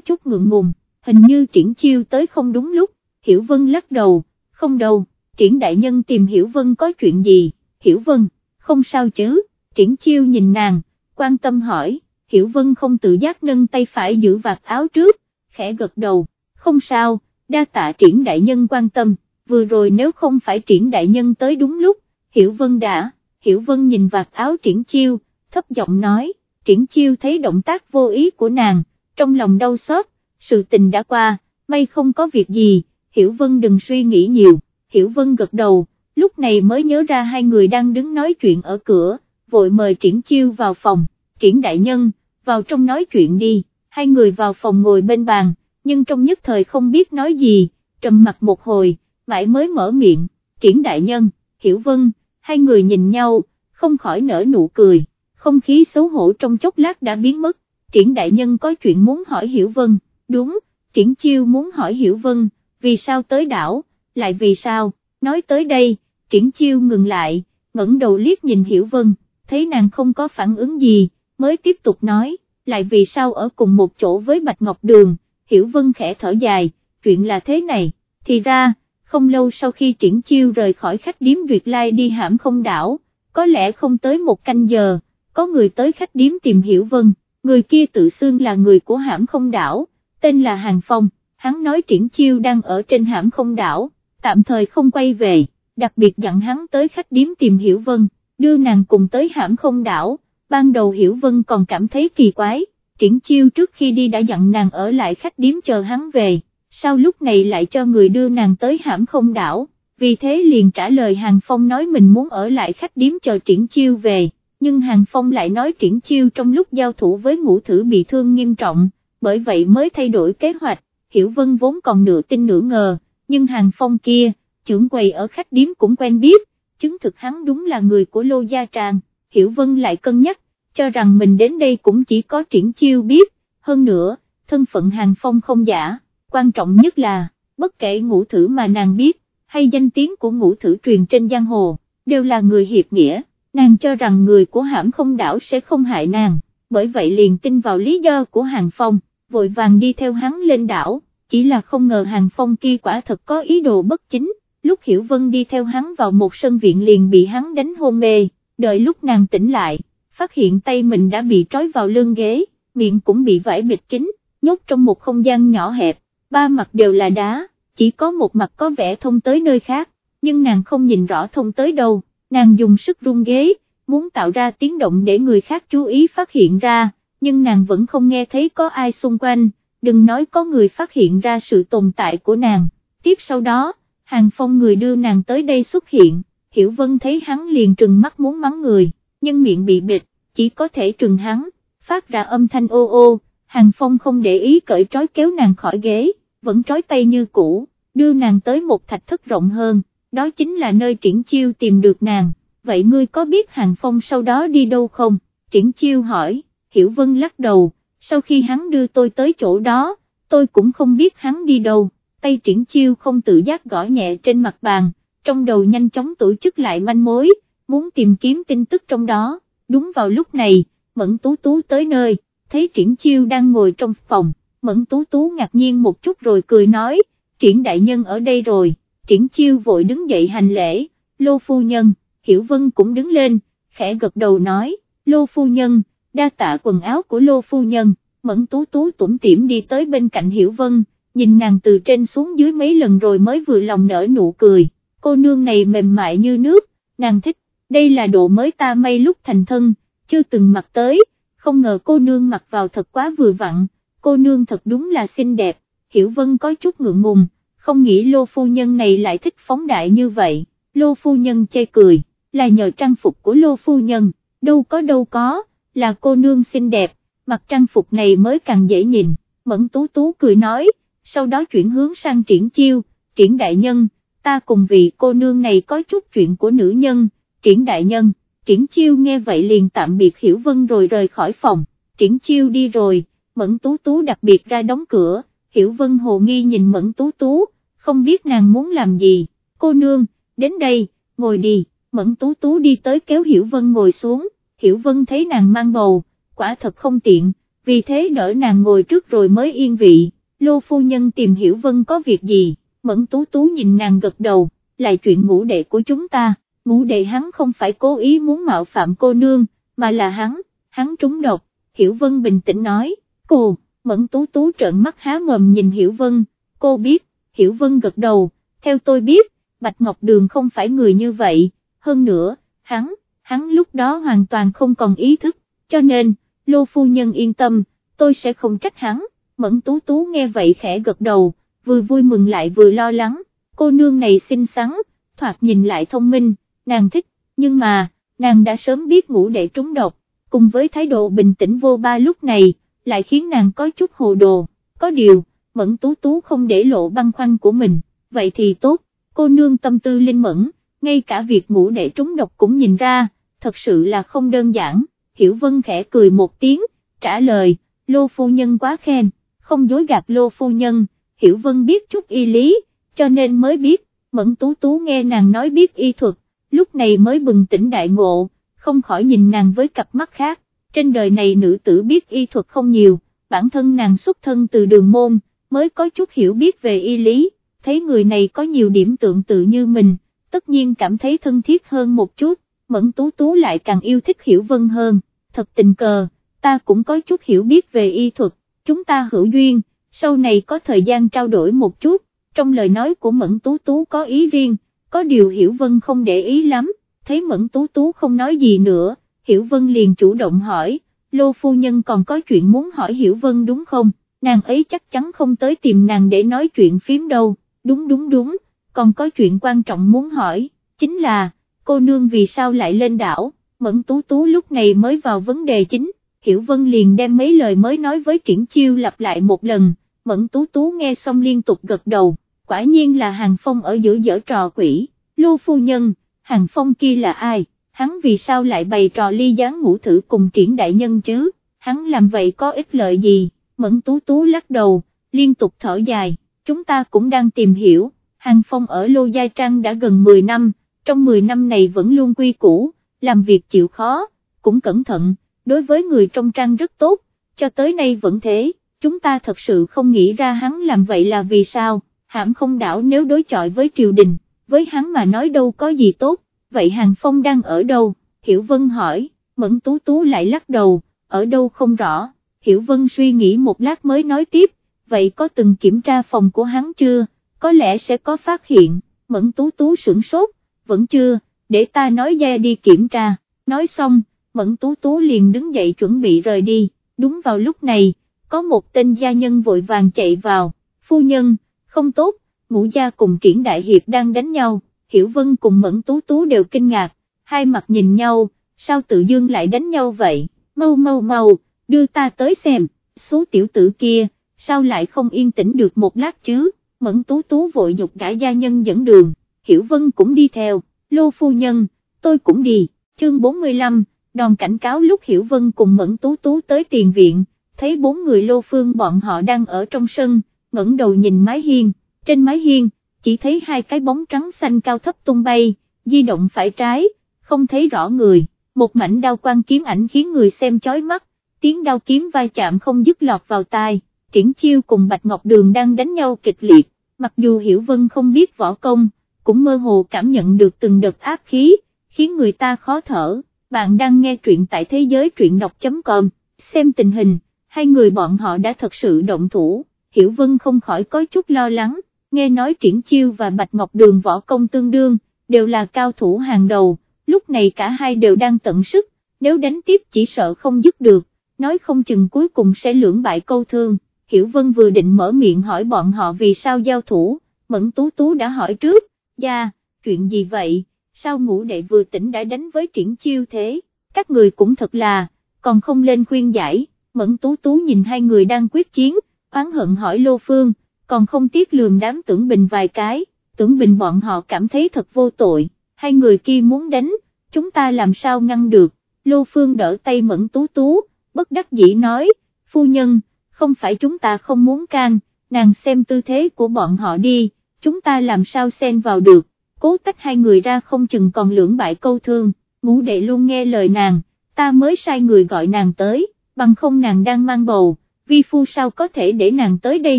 chút ngượng ngùng, hình như triển chiêu tới không đúng lúc, Hiểu Vân lắc đầu, không đâu, triển đại nhân tìm Hiểu Vân có chuyện gì, Hiểu Vân, không sao chứ, triển chiêu nhìn nàng, quan tâm hỏi, Hiểu Vân không tự giác nâng tay phải giữ vạt áo trước, khẽ gật đầu, không sao, đa tạ triển đại nhân quan tâm, vừa rồi nếu không phải triển đại nhân tới đúng lúc, Hiểu Vân đã, Hiểu Vân nhìn vạt áo triển chiêu, thấp giọng nói, triển chiêu thấy động tác vô ý của nàng, trong lòng đau xót, sự tình đã qua, may không có việc gì, Hiểu Vân đừng suy nghĩ nhiều, Hiểu Vân gật đầu, lúc này mới nhớ ra hai người đang đứng nói chuyện ở cửa, vội mời triển chiêu vào phòng, triển đại nhân, vào trong nói chuyện đi, hai người vào phòng ngồi bên bàn, nhưng trong nhất thời không biết nói gì, trầm mặt một hồi, mãi mới mở miệng, triển đại nhân, hiểu vân, hai người nhìn nhau, không khỏi nở nụ cười, không khí xấu hổ trong chốc lát đã biến mất, triển đại nhân có chuyện muốn hỏi hiểu vân, đúng, triển chiêu muốn hỏi hiểu vân, vì sao tới đảo, lại vì sao, nói tới đây, triển chiêu ngừng lại, ngẩng đầu liếc nhìn Hiểu Vân, thấy nàng không có phản ứng gì, mới tiếp tục nói, lại vì sao ở cùng một chỗ với Bạch Ngọc Đường, Hiểu Vân khẽ thở dài, chuyện là thế này, thì ra, không lâu sau khi triển chiêu rời khỏi khách điếm Duyệt Lai đi hãm không đảo, có lẽ không tới một canh giờ, có người tới khách điếm tìm Hiểu Vân, người kia tự xưng là người của hãm không đảo, tên là Hàng Phong, hắn nói triển chiêu đang ở trên hãm không đảo, tạm thời không quay về, đặc biệt dặn hắn tới khách điếm tìm Hiểu Vân, đưa nàng cùng tới hãm không đảo, ban đầu Hiểu Vân còn cảm thấy kỳ quái, triển chiêu trước khi đi đã dặn nàng ở lại khách điếm chờ hắn về, sao lúc này lại cho người đưa nàng tới hãm không đảo, vì thế liền trả lời Hàng Phong nói mình muốn ở lại khách điếm chờ triển chiêu về, nhưng Hàng Phong lại nói triển chiêu trong lúc giao thủ với ngũ thử bị thương nghiêm trọng, bởi vậy mới thay đổi kế hoạch, Hiểu Vân vốn còn nửa tin nửa ngờ, nhưng Hàng Phong kia, trưởng quầy ở khách điếm cũng quen biết, chứng thực hắn đúng là người của Lô Gia Tràng, Hiểu Vân lại cân nhắc, cho rằng mình đến đây cũng chỉ có triển chiêu biết, hơn nữa, thân phận Hàng Phong không giả, quan trọng nhất là, bất kể ngũ thử mà nàng biết, hay danh tiếng của ngũ thử truyền trên giang hồ, đều là người hiệp nghĩa, nàng cho rằng người của hãm không đảo sẽ không hại nàng, bởi vậy liền tin vào lý do của Hàng Phong, vội vàng đi theo hắn lên đảo, chỉ là không ngờ Hàng Phong kia quả thật có ý đồ bất chính, lúc Hiểu Vân đi theo hắn vào một sân viện liền bị hắn đánh hôn mê, đợi lúc nàng tỉnh lại, phát hiện tay mình đã bị trói vào lưng ghế, miệng cũng bị vải bịt kín, nhốt trong một không gian nhỏ hẹp, ba mặt đều là đá, chỉ có một mặt có vẻ thông tới nơi khác, nhưng nàng không nhìn rõ thông tới đâu, nàng dùng sức rung ghế, muốn tạo ra tiếng động để người khác chú ý phát hiện ra, nhưng nàng vẫn không nghe thấy có ai xung quanh, đừng nói có người phát hiện ra sự tồn tại của nàng, tiếp sau đó, hàng phong người đưa nàng tới đây xuất hiện, Hiểu Vân thấy hắn liền trừng mắt muốn mắng người, nhưng miệng bị bịt, chỉ có thể trừng hắn, phát ra âm thanh ô ô, hàng phong không để ý cởi trói kéo nàng khỏi ghế, vẫn trói tay như cũ, đưa nàng tới một thạch thất rộng hơn, đó chính là nơi triển chiêu tìm được nàng, vậy ngươi có biết hàng phong sau đó đi đâu không? Triển chiêu hỏi, Hiểu Vân lắc đầu, sau khi hắn đưa tôi tới chỗ đó, tôi cũng không biết hắn đi đâu, tay triển chiêu không tự giác gõ nhẹ trên mặt bàn, trong đầu nhanh chóng tổ chức lại manh mối, muốn tìm kiếm tin tức trong đó, đúng vào lúc này, Mẫn Tú Tú tới nơi, thấy triển chiêu đang ngồi trong phòng, Mẫn Tú Tú ngạc nhiên một chút rồi cười nói, triển đại nhân ở đây rồi, triển chiêu vội đứng dậy hành lễ, lô phu nhân, Hiểu Vân cũng đứng lên, khẽ gật đầu nói, lô phu nhân, đa tạ quần áo của lô phu nhân, Mẫn Tú Tú tủm tỉm đi tới bên cạnh Hiểu Vân, nhìn nàng từ trên xuống dưới mấy lần rồi mới vừa lòng nở nụ cười, cô nương này mềm mại như nước, nàng thích, đây là độ mới ta may lúc thành thân, chưa từng mặc tới, không ngờ cô nương mặc vào thật quá vừa vặn, cô nương thật đúng là xinh đẹp, Hiểu Vân có chút ngượng ngùng, không nghĩ lô phu nhân này lại thích phóng đại như vậy, lô phu nhân chê cười, là nhờ trang phục của lô phu nhân, đâu có đâu có, là cô nương xinh đẹp, mặc trang phục này mới càng dễ nhìn, mẫn tú tú cười nói, sau đó chuyển hướng sang triển chiêu, triển đại nhân, ta cùng vị cô nương này có chút chuyện của nữ nhân, triển đại nhân, triển chiêu nghe vậy liền tạm biệt hiểu vân rồi rời khỏi phòng, triển chiêu đi rồi, mẫn tú tú đặc biệt ra đóng cửa, hiểu vân hồ nghi nhìn mẫn tú tú, không biết nàng muốn làm gì, cô nương, đến đây, ngồi đi, mẫn tú tú đi tới kéo hiểu vân ngồi xuống, hiểu vân thấy nàng mang bầu, quả thật không tiện, vì thế đỡ nàng ngồi trước rồi mới yên vị, lô phu nhân tìm hiểu vân có việc gì, mẫn tú tú nhìn nàng gật đầu, lại chuyện ngũ đệ của chúng ta, ngũ đệ hắn không phải cố ý muốn mạo phạm cô nương, mà là hắn, hắn trúng độc, hiểu vân bình tĩnh nói, cô, mẫn tú tú trợn mắt há mồm nhìn hiểu vân, cô biết, hiểu vân gật đầu, theo tôi biết, Bạch Ngọc Đường không phải người như vậy, hơn nữa, hắn, hắn lúc đó hoàn toàn không còn ý thức, cho nên, Lô Phu Nhân yên tâm, tôi sẽ không trách hắn, Mẫn Tú Tú nghe vậy khẽ gật đầu, vừa vui mừng lại vừa lo lắng, cô nương này xinh xắn, thoạt nhìn lại thông minh, nàng thích, nhưng mà, nàng đã sớm biết ngủ để trúng độc, cùng với thái độ bình tĩnh vô ba lúc này, lại khiến nàng có chút hồ đồ, có điều, Mẫn Tú Tú không để lộ băn khoăn của mình, vậy thì tốt, cô nương tâm tư linh mẫn, ngay cả việc ngủ để trúng độc cũng nhìn ra, thật sự là không đơn giản, Hiểu Vân khẽ cười một tiếng, trả lời, Lô Phu Nhân quá khen, không dối gạt Lô Phu Nhân, Hiểu Vân biết chút y lý, cho nên mới biết, Mẫn Tú Tú nghe nàng nói biết y thuật, lúc này mới bừng tỉnh đại ngộ, không khỏi nhìn nàng với cặp mắt khác, trên đời này nữ tử biết y thuật không nhiều, bản thân nàng xuất thân từ đường môn, mới có chút hiểu biết về y lý, thấy người này có nhiều điểm tượng tự như mình, tất nhiên cảm thấy thân thiết hơn một chút, mẫn tú tú lại càng yêu thích hiểu vân hơn, thật tình cờ, ta cũng có chút hiểu biết về y thuật, chúng ta hữu duyên, sau này có thời gian trao đổi một chút, trong lời nói của mẫn tú tú có ý riêng, có điều hiểu vân không để ý lắm, thấy mẫn tú tú không nói gì nữa, hiểu vân liền chủ động hỏi, lô phu nhân còn có chuyện muốn hỏi hiểu vân đúng không, nàng ấy chắc chắn không tới tìm nàng để nói chuyện phím đâu, đúng đúng đúng, còn có chuyện quan trọng muốn hỏi, chính là, cô nương vì sao lại lên đảo, mẫn tú tú lúc này mới vào vấn đề chính, hiểu vân liền đem mấy lời mới nói với triển chiêu lặp lại một lần, mẫn tú tú nghe xong liên tục gật đầu, quả nhiên là hàng phong ở giữa dở trò quỷ, lô phu nhân, hàng phong kia là ai, hắn vì sao lại bày trò ly gián ngủ thử cùng triển đại nhân chứ, hắn làm vậy có ích lợi gì, mẫn tú tú lắc đầu, liên tục thở dài, chúng ta cũng đang tìm hiểu, hàng phong ở Lô Gia Trang đã gần 10 năm, trong 10 năm này vẫn luôn quy củ, làm việc chịu khó, cũng cẩn thận, đối với người trong trang rất tốt, cho tới nay vẫn thế, chúng ta thật sự không nghĩ ra hắn làm vậy là vì sao, hãm không đảo nếu đối chọi với triều đình, với hắn mà nói đâu có gì tốt, vậy Hàng Phong đang ở đâu, Hiểu Vân hỏi, Mẫn Tú Tú lại lắc đầu, ở đâu không rõ, Hiểu Vân suy nghĩ một lát mới nói tiếp, vậy có từng kiểm tra phòng của hắn chưa, có lẽ sẽ có phát hiện, Mẫn Tú Tú sửng sốt, vẫn chưa, để ta nói ra đi kiểm tra, nói xong, Mẫn Tú Tú liền đứng dậy chuẩn bị rời đi, đúng vào lúc này, có một tên gia nhân vội vàng chạy vào, phu nhân, không tốt, ngũ gia cùng triển đại hiệp đang đánh nhau, Hiểu Vân cùng Mẫn Tú Tú đều kinh ngạc, hai mặt nhìn nhau, sao tự dương lại đánh nhau vậy, mau mau mau, đưa ta tới xem, số tiểu tử kia, sao lại không yên tĩnh được một lát chứ, Mẫn Tú Tú vội dục gã gia nhân dẫn đường, Hiểu Vân cũng đi theo, Lô Phu Nhân, tôi cũng đi, chương 45, đòn cảnh cáo lúc Hiểu Vân cùng Mẫn Tú Tú tới tiền viện, thấy bốn người Lô Phương bọn họ đang ở trong sân, ngẩng đầu nhìn mái hiên, trên mái hiên, chỉ thấy hai cái bóng trắng xanh cao thấp tung bay, di động phải trái, không thấy rõ người, một mảnh đao quan kiếm ảnh khiến người xem chói mắt, tiếng đao kiếm vai chạm không dứt lọt vào tai, triển chiêu cùng Bạch Ngọc Đường đang đánh nhau kịch liệt, mặc dù Hiểu Vân không biết võ công, cũng mơ hồ cảm nhận được từng đợt áp khí, khiến người ta khó thở, bạn đang nghe truyện tại thế giới truyện đọc.com, xem tình hình, hai người bọn họ đã thật sự động thủ, Hiểu Vân không khỏi có chút lo lắng nghe nói triển chiêu và Bạch Ngọc Đường võ công tương đương, đều là cao thủ hàng đầu, lúc này cả hai đều đang tận sức, nếu đánh tiếp chỉ sợ không dứt được, nói không chừng cuối cùng sẽ lưỡng bại câu thương, Hiểu Vân vừa định mở miệng hỏi bọn họ vì sao giao thủ, Mẫn Tú Tú đã hỏi trước, gia, chuyện gì vậy, sao ngũ đệ vừa tỉnh đã đánh với triển chiêu thế, các người cũng thật là, còn không lên khuyên giải, Mẫn Tú Tú nhìn hai người đang quyết chiến, oán hận hỏi Lô Phương, còn không tiếc lườm đám tưởng bình vài cái, tưởng bình bọn họ cảm thấy thật vô tội, hai người kia muốn đánh, chúng ta làm sao ngăn được, Lô Phương đỡ tay mẫn tú tú, bất đắc dĩ nói, phu nhân, không phải chúng ta không muốn can, nàng xem tư thế của bọn họ đi, chúng ta làm sao xen vào được, cố tách hai người ra không chừng còn lưỡng bại câu thương, ngũ đệ luôn nghe lời nàng, ta mới sai người gọi nàng tới, bằng không nàng đang mang bầu vi phu sao có thể để nàng tới đây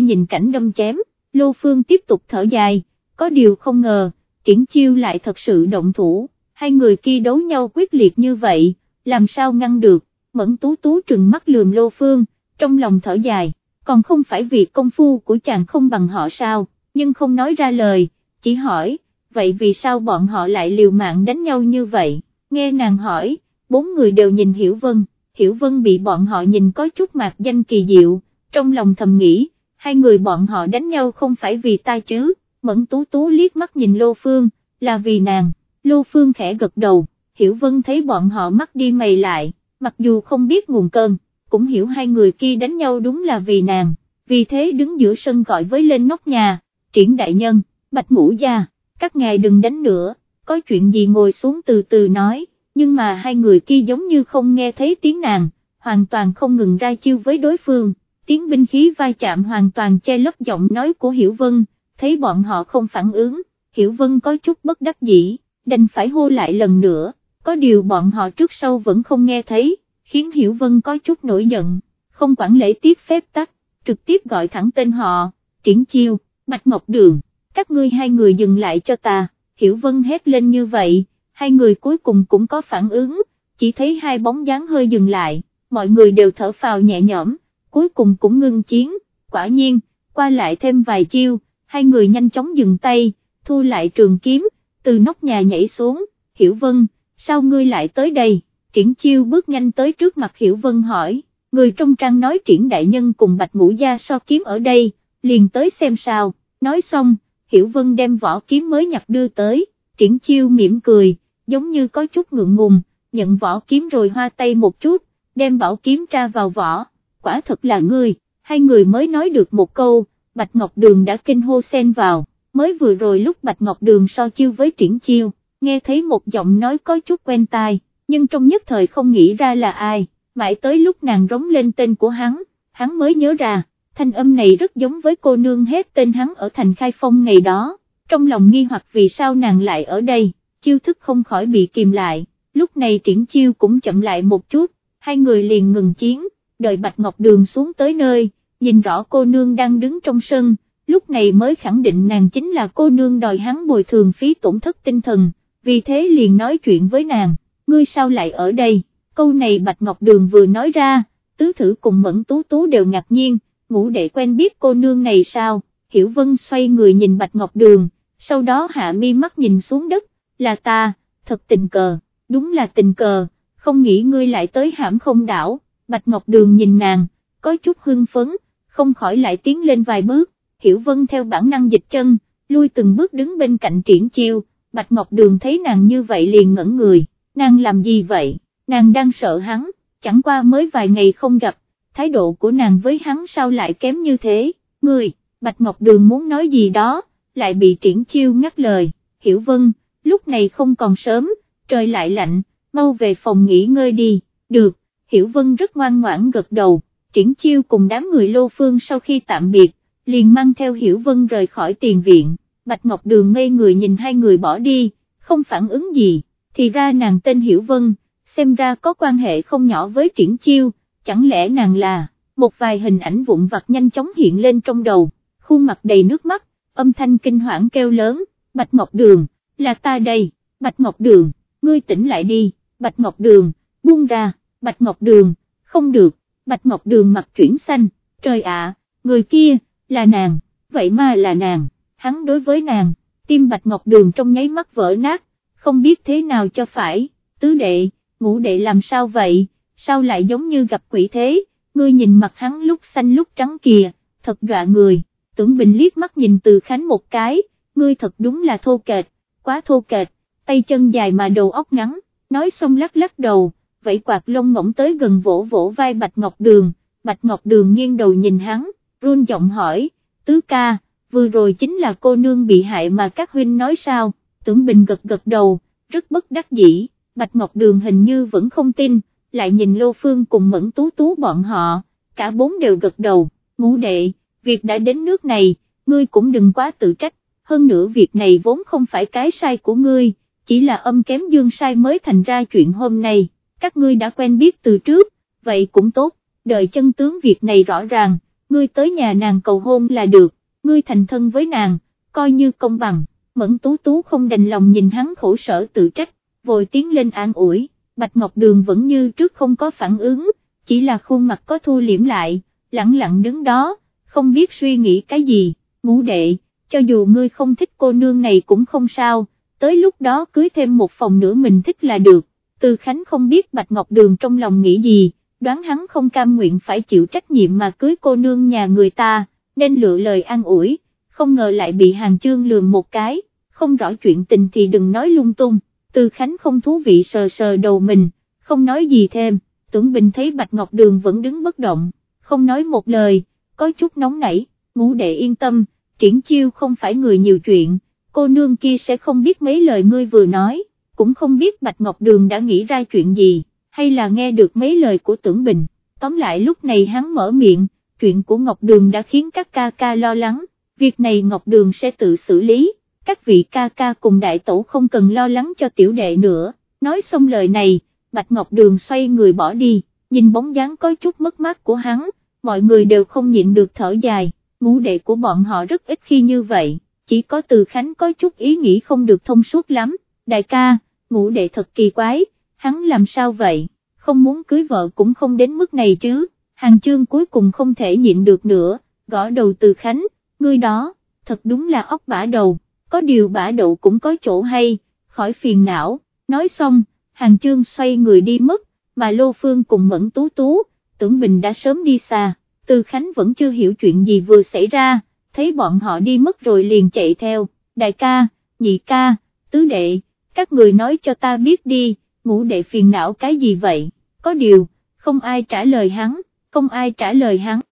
nhìn cảnh đâm chém, Lô Phương tiếp tục thở dài, có điều không ngờ, triển chiêu lại thật sự động thủ, hai người kia đấu nhau quyết liệt như vậy, làm sao ngăn được, mẫn tú tú trừng mắt lườm Lô Phương, trong lòng thở dài, còn không phải vì công phu của chàng không bằng họ sao, nhưng không nói ra lời, chỉ hỏi, vậy vì sao bọn họ lại liều mạng đánh nhau như vậy, nghe nàng hỏi, bốn người đều nhìn Hiểu Vân, Hiểu Vân bị bọn họ nhìn có chút mạc danh kỳ diệu, trong lòng thầm nghĩ, hai người bọn họ đánh nhau không phải vì ta chứ, mẫn tú tú liếc mắt nhìn Lô Phương, là vì nàng, Lô Phương khẽ gật đầu, Hiểu Vân thấy bọn họ mắt đi mày lại, mặc dù không biết nguồn cơn, cũng hiểu hai người kia đánh nhau đúng là vì nàng, vì thế đứng giữa sân gọi với lên nóc nhà, triển đại nhân, bạch ngũ gia, các ngài đừng đánh nữa, có chuyện gì ngồi xuống từ từ nói nhưng mà hai người kia giống như không nghe thấy tiếng nàng, hoàn toàn không ngừng ra chiêu với đối phương, tiếng binh khí vai chạm hoàn toàn che lấp giọng nói của Hiểu Vân, thấy bọn họ không phản ứng, Hiểu Vân có chút bất đắc dĩ, đành phải hô lại lần nữa, có điều bọn họ trước sau vẫn không nghe thấy, khiến Hiểu Vân có chút nổi giận, không quản lễ tiết phép tắc, trực tiếp gọi thẳng tên họ, triển chiêu, Bạch Ngọc Đường, các ngươi hai người dừng lại cho ta, Hiểu Vân hét lên như vậy, hai người cuối cùng cũng có phản ứng, chỉ thấy hai bóng dáng hơi dừng lại, mọi người đều thở phào nhẹ nhõm, cuối cùng cũng ngưng chiến, quả nhiên, qua lại thêm vài chiêu, hai người nhanh chóng dừng tay, thu lại trường kiếm, từ nóc nhà nhảy xuống, Hiểu Vân, sao ngươi lại tới đây, triển chiêu bước nhanh tới trước mặt Hiểu Vân hỏi, người trong trang nói triển đại nhân cùng bạch ngũ gia so kiếm ở đây, liền tới xem sao, nói xong, Hiểu Vân đem vỏ kiếm mới nhặt đưa tới, triển chiêu mỉm cười, giống như có chút ngượng ngùng, nhận vỏ kiếm rồi hoa tay một chút, đem bảo kiếm tra vào vỏ, quả thật là ngươi, hai người mới nói được một câu, Bạch Ngọc Đường đã kinh hô xen vào, mới vừa rồi lúc Bạch Ngọc Đường so chiêu với triển chiêu, nghe thấy một giọng nói có chút quen tai, nhưng trong nhất thời không nghĩ ra là ai, mãi tới lúc nàng rống lên tên của hắn, hắn mới nhớ ra, thanh âm này rất giống với cô nương hết tên hắn ở thành khai phong ngày đó, trong lòng nghi hoặc vì sao nàng lại ở đây, chiêu thức không khỏi bị kìm lại, lúc này triển chiêu cũng chậm lại một chút, hai người liền ngừng chiến, đợi Bạch Ngọc Đường xuống tới nơi, nhìn rõ cô nương đang đứng trong sân, lúc này mới khẳng định nàng chính là cô nương đòi hắn bồi thường phí tổn thất tinh thần, vì thế liền nói chuyện với nàng, ngươi sao lại ở đây, câu này Bạch Ngọc Đường vừa nói ra, tứ thử cùng mẫn tú tú đều ngạc nhiên, ngủ để quen biết cô nương này sao, Hiểu Vân xoay người nhìn Bạch Ngọc Đường, sau đó hạ mi mắt nhìn xuống đất, là ta, thật tình cờ, đúng là tình cờ, không nghĩ ngươi lại tới hãm không đảo, Bạch Ngọc Đường nhìn nàng, có chút hưng phấn, không khỏi lại tiến lên vài bước, Hiểu Vân theo bản năng dịch chân, lui từng bước đứng bên cạnh triển chiêu, Bạch Ngọc Đường thấy nàng như vậy liền ngẩn người, nàng làm gì vậy, nàng đang sợ hắn, chẳng qua mới vài ngày không gặp, thái độ của nàng với hắn sao lại kém như thế, người, Bạch Ngọc Đường muốn nói gì đó, lại bị triển chiêu ngắt lời, Hiểu Vân, lúc này không còn sớm, trời lại lạnh, mau về phòng nghỉ ngơi đi, được, Hiểu Vân rất ngoan ngoãn gật đầu, triển chiêu cùng đám người lô phương sau khi tạm biệt, liền mang theo Hiểu Vân rời khỏi tiền viện, Bạch Ngọc Đường ngây người nhìn hai người bỏ đi, không phản ứng gì, thì ra nàng tên Hiểu Vân, xem ra có quan hệ không nhỏ với triển chiêu, chẳng lẽ nàng là, một vài hình ảnh vụn vặt nhanh chóng hiện lên trong đầu, khuôn mặt đầy nước mắt, âm thanh kinh hoảng kêu lớn, Bạch Ngọc Đường, là ta đây, Bạch Ngọc Đường, ngươi tỉnh lại đi, Bạch Ngọc Đường, buông ra, Bạch Ngọc Đường, không được, Bạch Ngọc Đường mặt chuyển xanh, trời ạ, người kia, là nàng, vậy mà là nàng, hắn đối với nàng, tim Bạch Ngọc Đường trong nháy mắt vỡ nát, không biết thế nào cho phải, tứ đệ, ngũ đệ làm sao vậy, sao lại giống như gặp quỷ thế, ngươi nhìn mặt hắn lúc xanh lúc trắng kìa, thật dọa người, tưởng bình liếc mắt nhìn từ khánh một cái, ngươi thật đúng là thô kệch, quá thô kệch, tay chân dài mà đầu óc ngắn, nói xong lắc lắc đầu, vẫy quạt lông ngỗng tới gần vỗ vỗ vai Bạch Ngọc Đường, Bạch Ngọc Đường nghiêng đầu nhìn hắn, run giọng hỏi, tứ ca, vừa rồi chính là cô nương bị hại mà các huynh nói sao, tưởng bình gật gật đầu, rất bất đắc dĩ, Bạch Ngọc Đường hình như vẫn không tin, lại nhìn Lô Phương cùng mẫn tú tú bọn họ, cả bốn đều gật đầu, ngũ đệ, việc đã đến nước này, ngươi cũng đừng quá tự trách, hơn nữa việc này vốn không phải cái sai của ngươi, chỉ là âm kém dương sai mới thành ra chuyện hôm nay, các ngươi đã quen biết từ trước, vậy cũng tốt, đợi chân tướng việc này rõ ràng, ngươi tới nhà nàng cầu hôn là được, ngươi thành thân với nàng, coi như công bằng, mẫn tú tú không đành lòng nhìn hắn khổ sở tự trách, vội tiến lên an ủi, Bạch Ngọc Đường vẫn như trước không có phản ứng, chỉ là khuôn mặt có thu liễm lại, lặng lặng đứng đó, không biết suy nghĩ cái gì, ngũ đệ, cho dù ngươi không thích cô nương này cũng không sao, tới lúc đó cưới thêm một phòng nữa mình thích là được, từ Khánh không biết Bạch Ngọc Đường trong lòng nghĩ gì, đoán hắn không cam nguyện phải chịu trách nhiệm mà cưới cô nương nhà người ta, nên lựa lời an ủi, không ngờ lại bị hàng chương lườm một cái, không rõ chuyện tình thì đừng nói lung tung, từ Khánh không thú vị sờ sờ đầu mình, không nói gì thêm, tưởng bình thấy Bạch Ngọc Đường vẫn đứng bất động, không nói một lời, có chút nóng nảy, ngủ đệ yên tâm, triển chiêu không phải người nhiều chuyện, cô nương kia sẽ không biết mấy lời ngươi vừa nói, cũng không biết Bạch Ngọc Đường đã nghĩ ra chuyện gì, hay là nghe được mấy lời của tưởng bình, tóm lại lúc này hắn mở miệng, chuyện của Ngọc Đường đã khiến các ca ca lo lắng, việc này Ngọc Đường sẽ tự xử lý, các vị ca ca cùng đại tổ không cần lo lắng cho tiểu đệ nữa, nói xong lời này, Bạch Ngọc Đường xoay người bỏ đi, nhìn bóng dáng có chút mất mát của hắn, mọi người đều không nhịn được thở dài, ngũ đệ của bọn họ rất ít khi như vậy, chỉ có từ Khánh có chút ý nghĩ không được thông suốt lắm, đại ca, ngũ đệ thật kỳ quái, hắn làm sao vậy, không muốn cưới vợ cũng không đến mức này chứ, hàng chương cuối cùng không thể nhịn được nữa, gõ đầu từ Khánh, ngươi đó, thật đúng là óc bả đầu, có điều bả đậu cũng có chỗ hay, khỏi phiền não, nói xong, hàng chương xoay người đi mất, mà Lô Phương cùng Mẫn Tú Tú, tưởng Bình đã sớm đi xa, từ Khánh vẫn chưa hiểu chuyện gì vừa xảy ra, thấy bọn họ đi mất rồi liền chạy theo, đại ca, nhị ca, tứ đệ, các người nói cho ta biết đi, ngũ đệ phiền não cái gì vậy, có điều, không ai trả lời hắn, không ai trả lời hắn.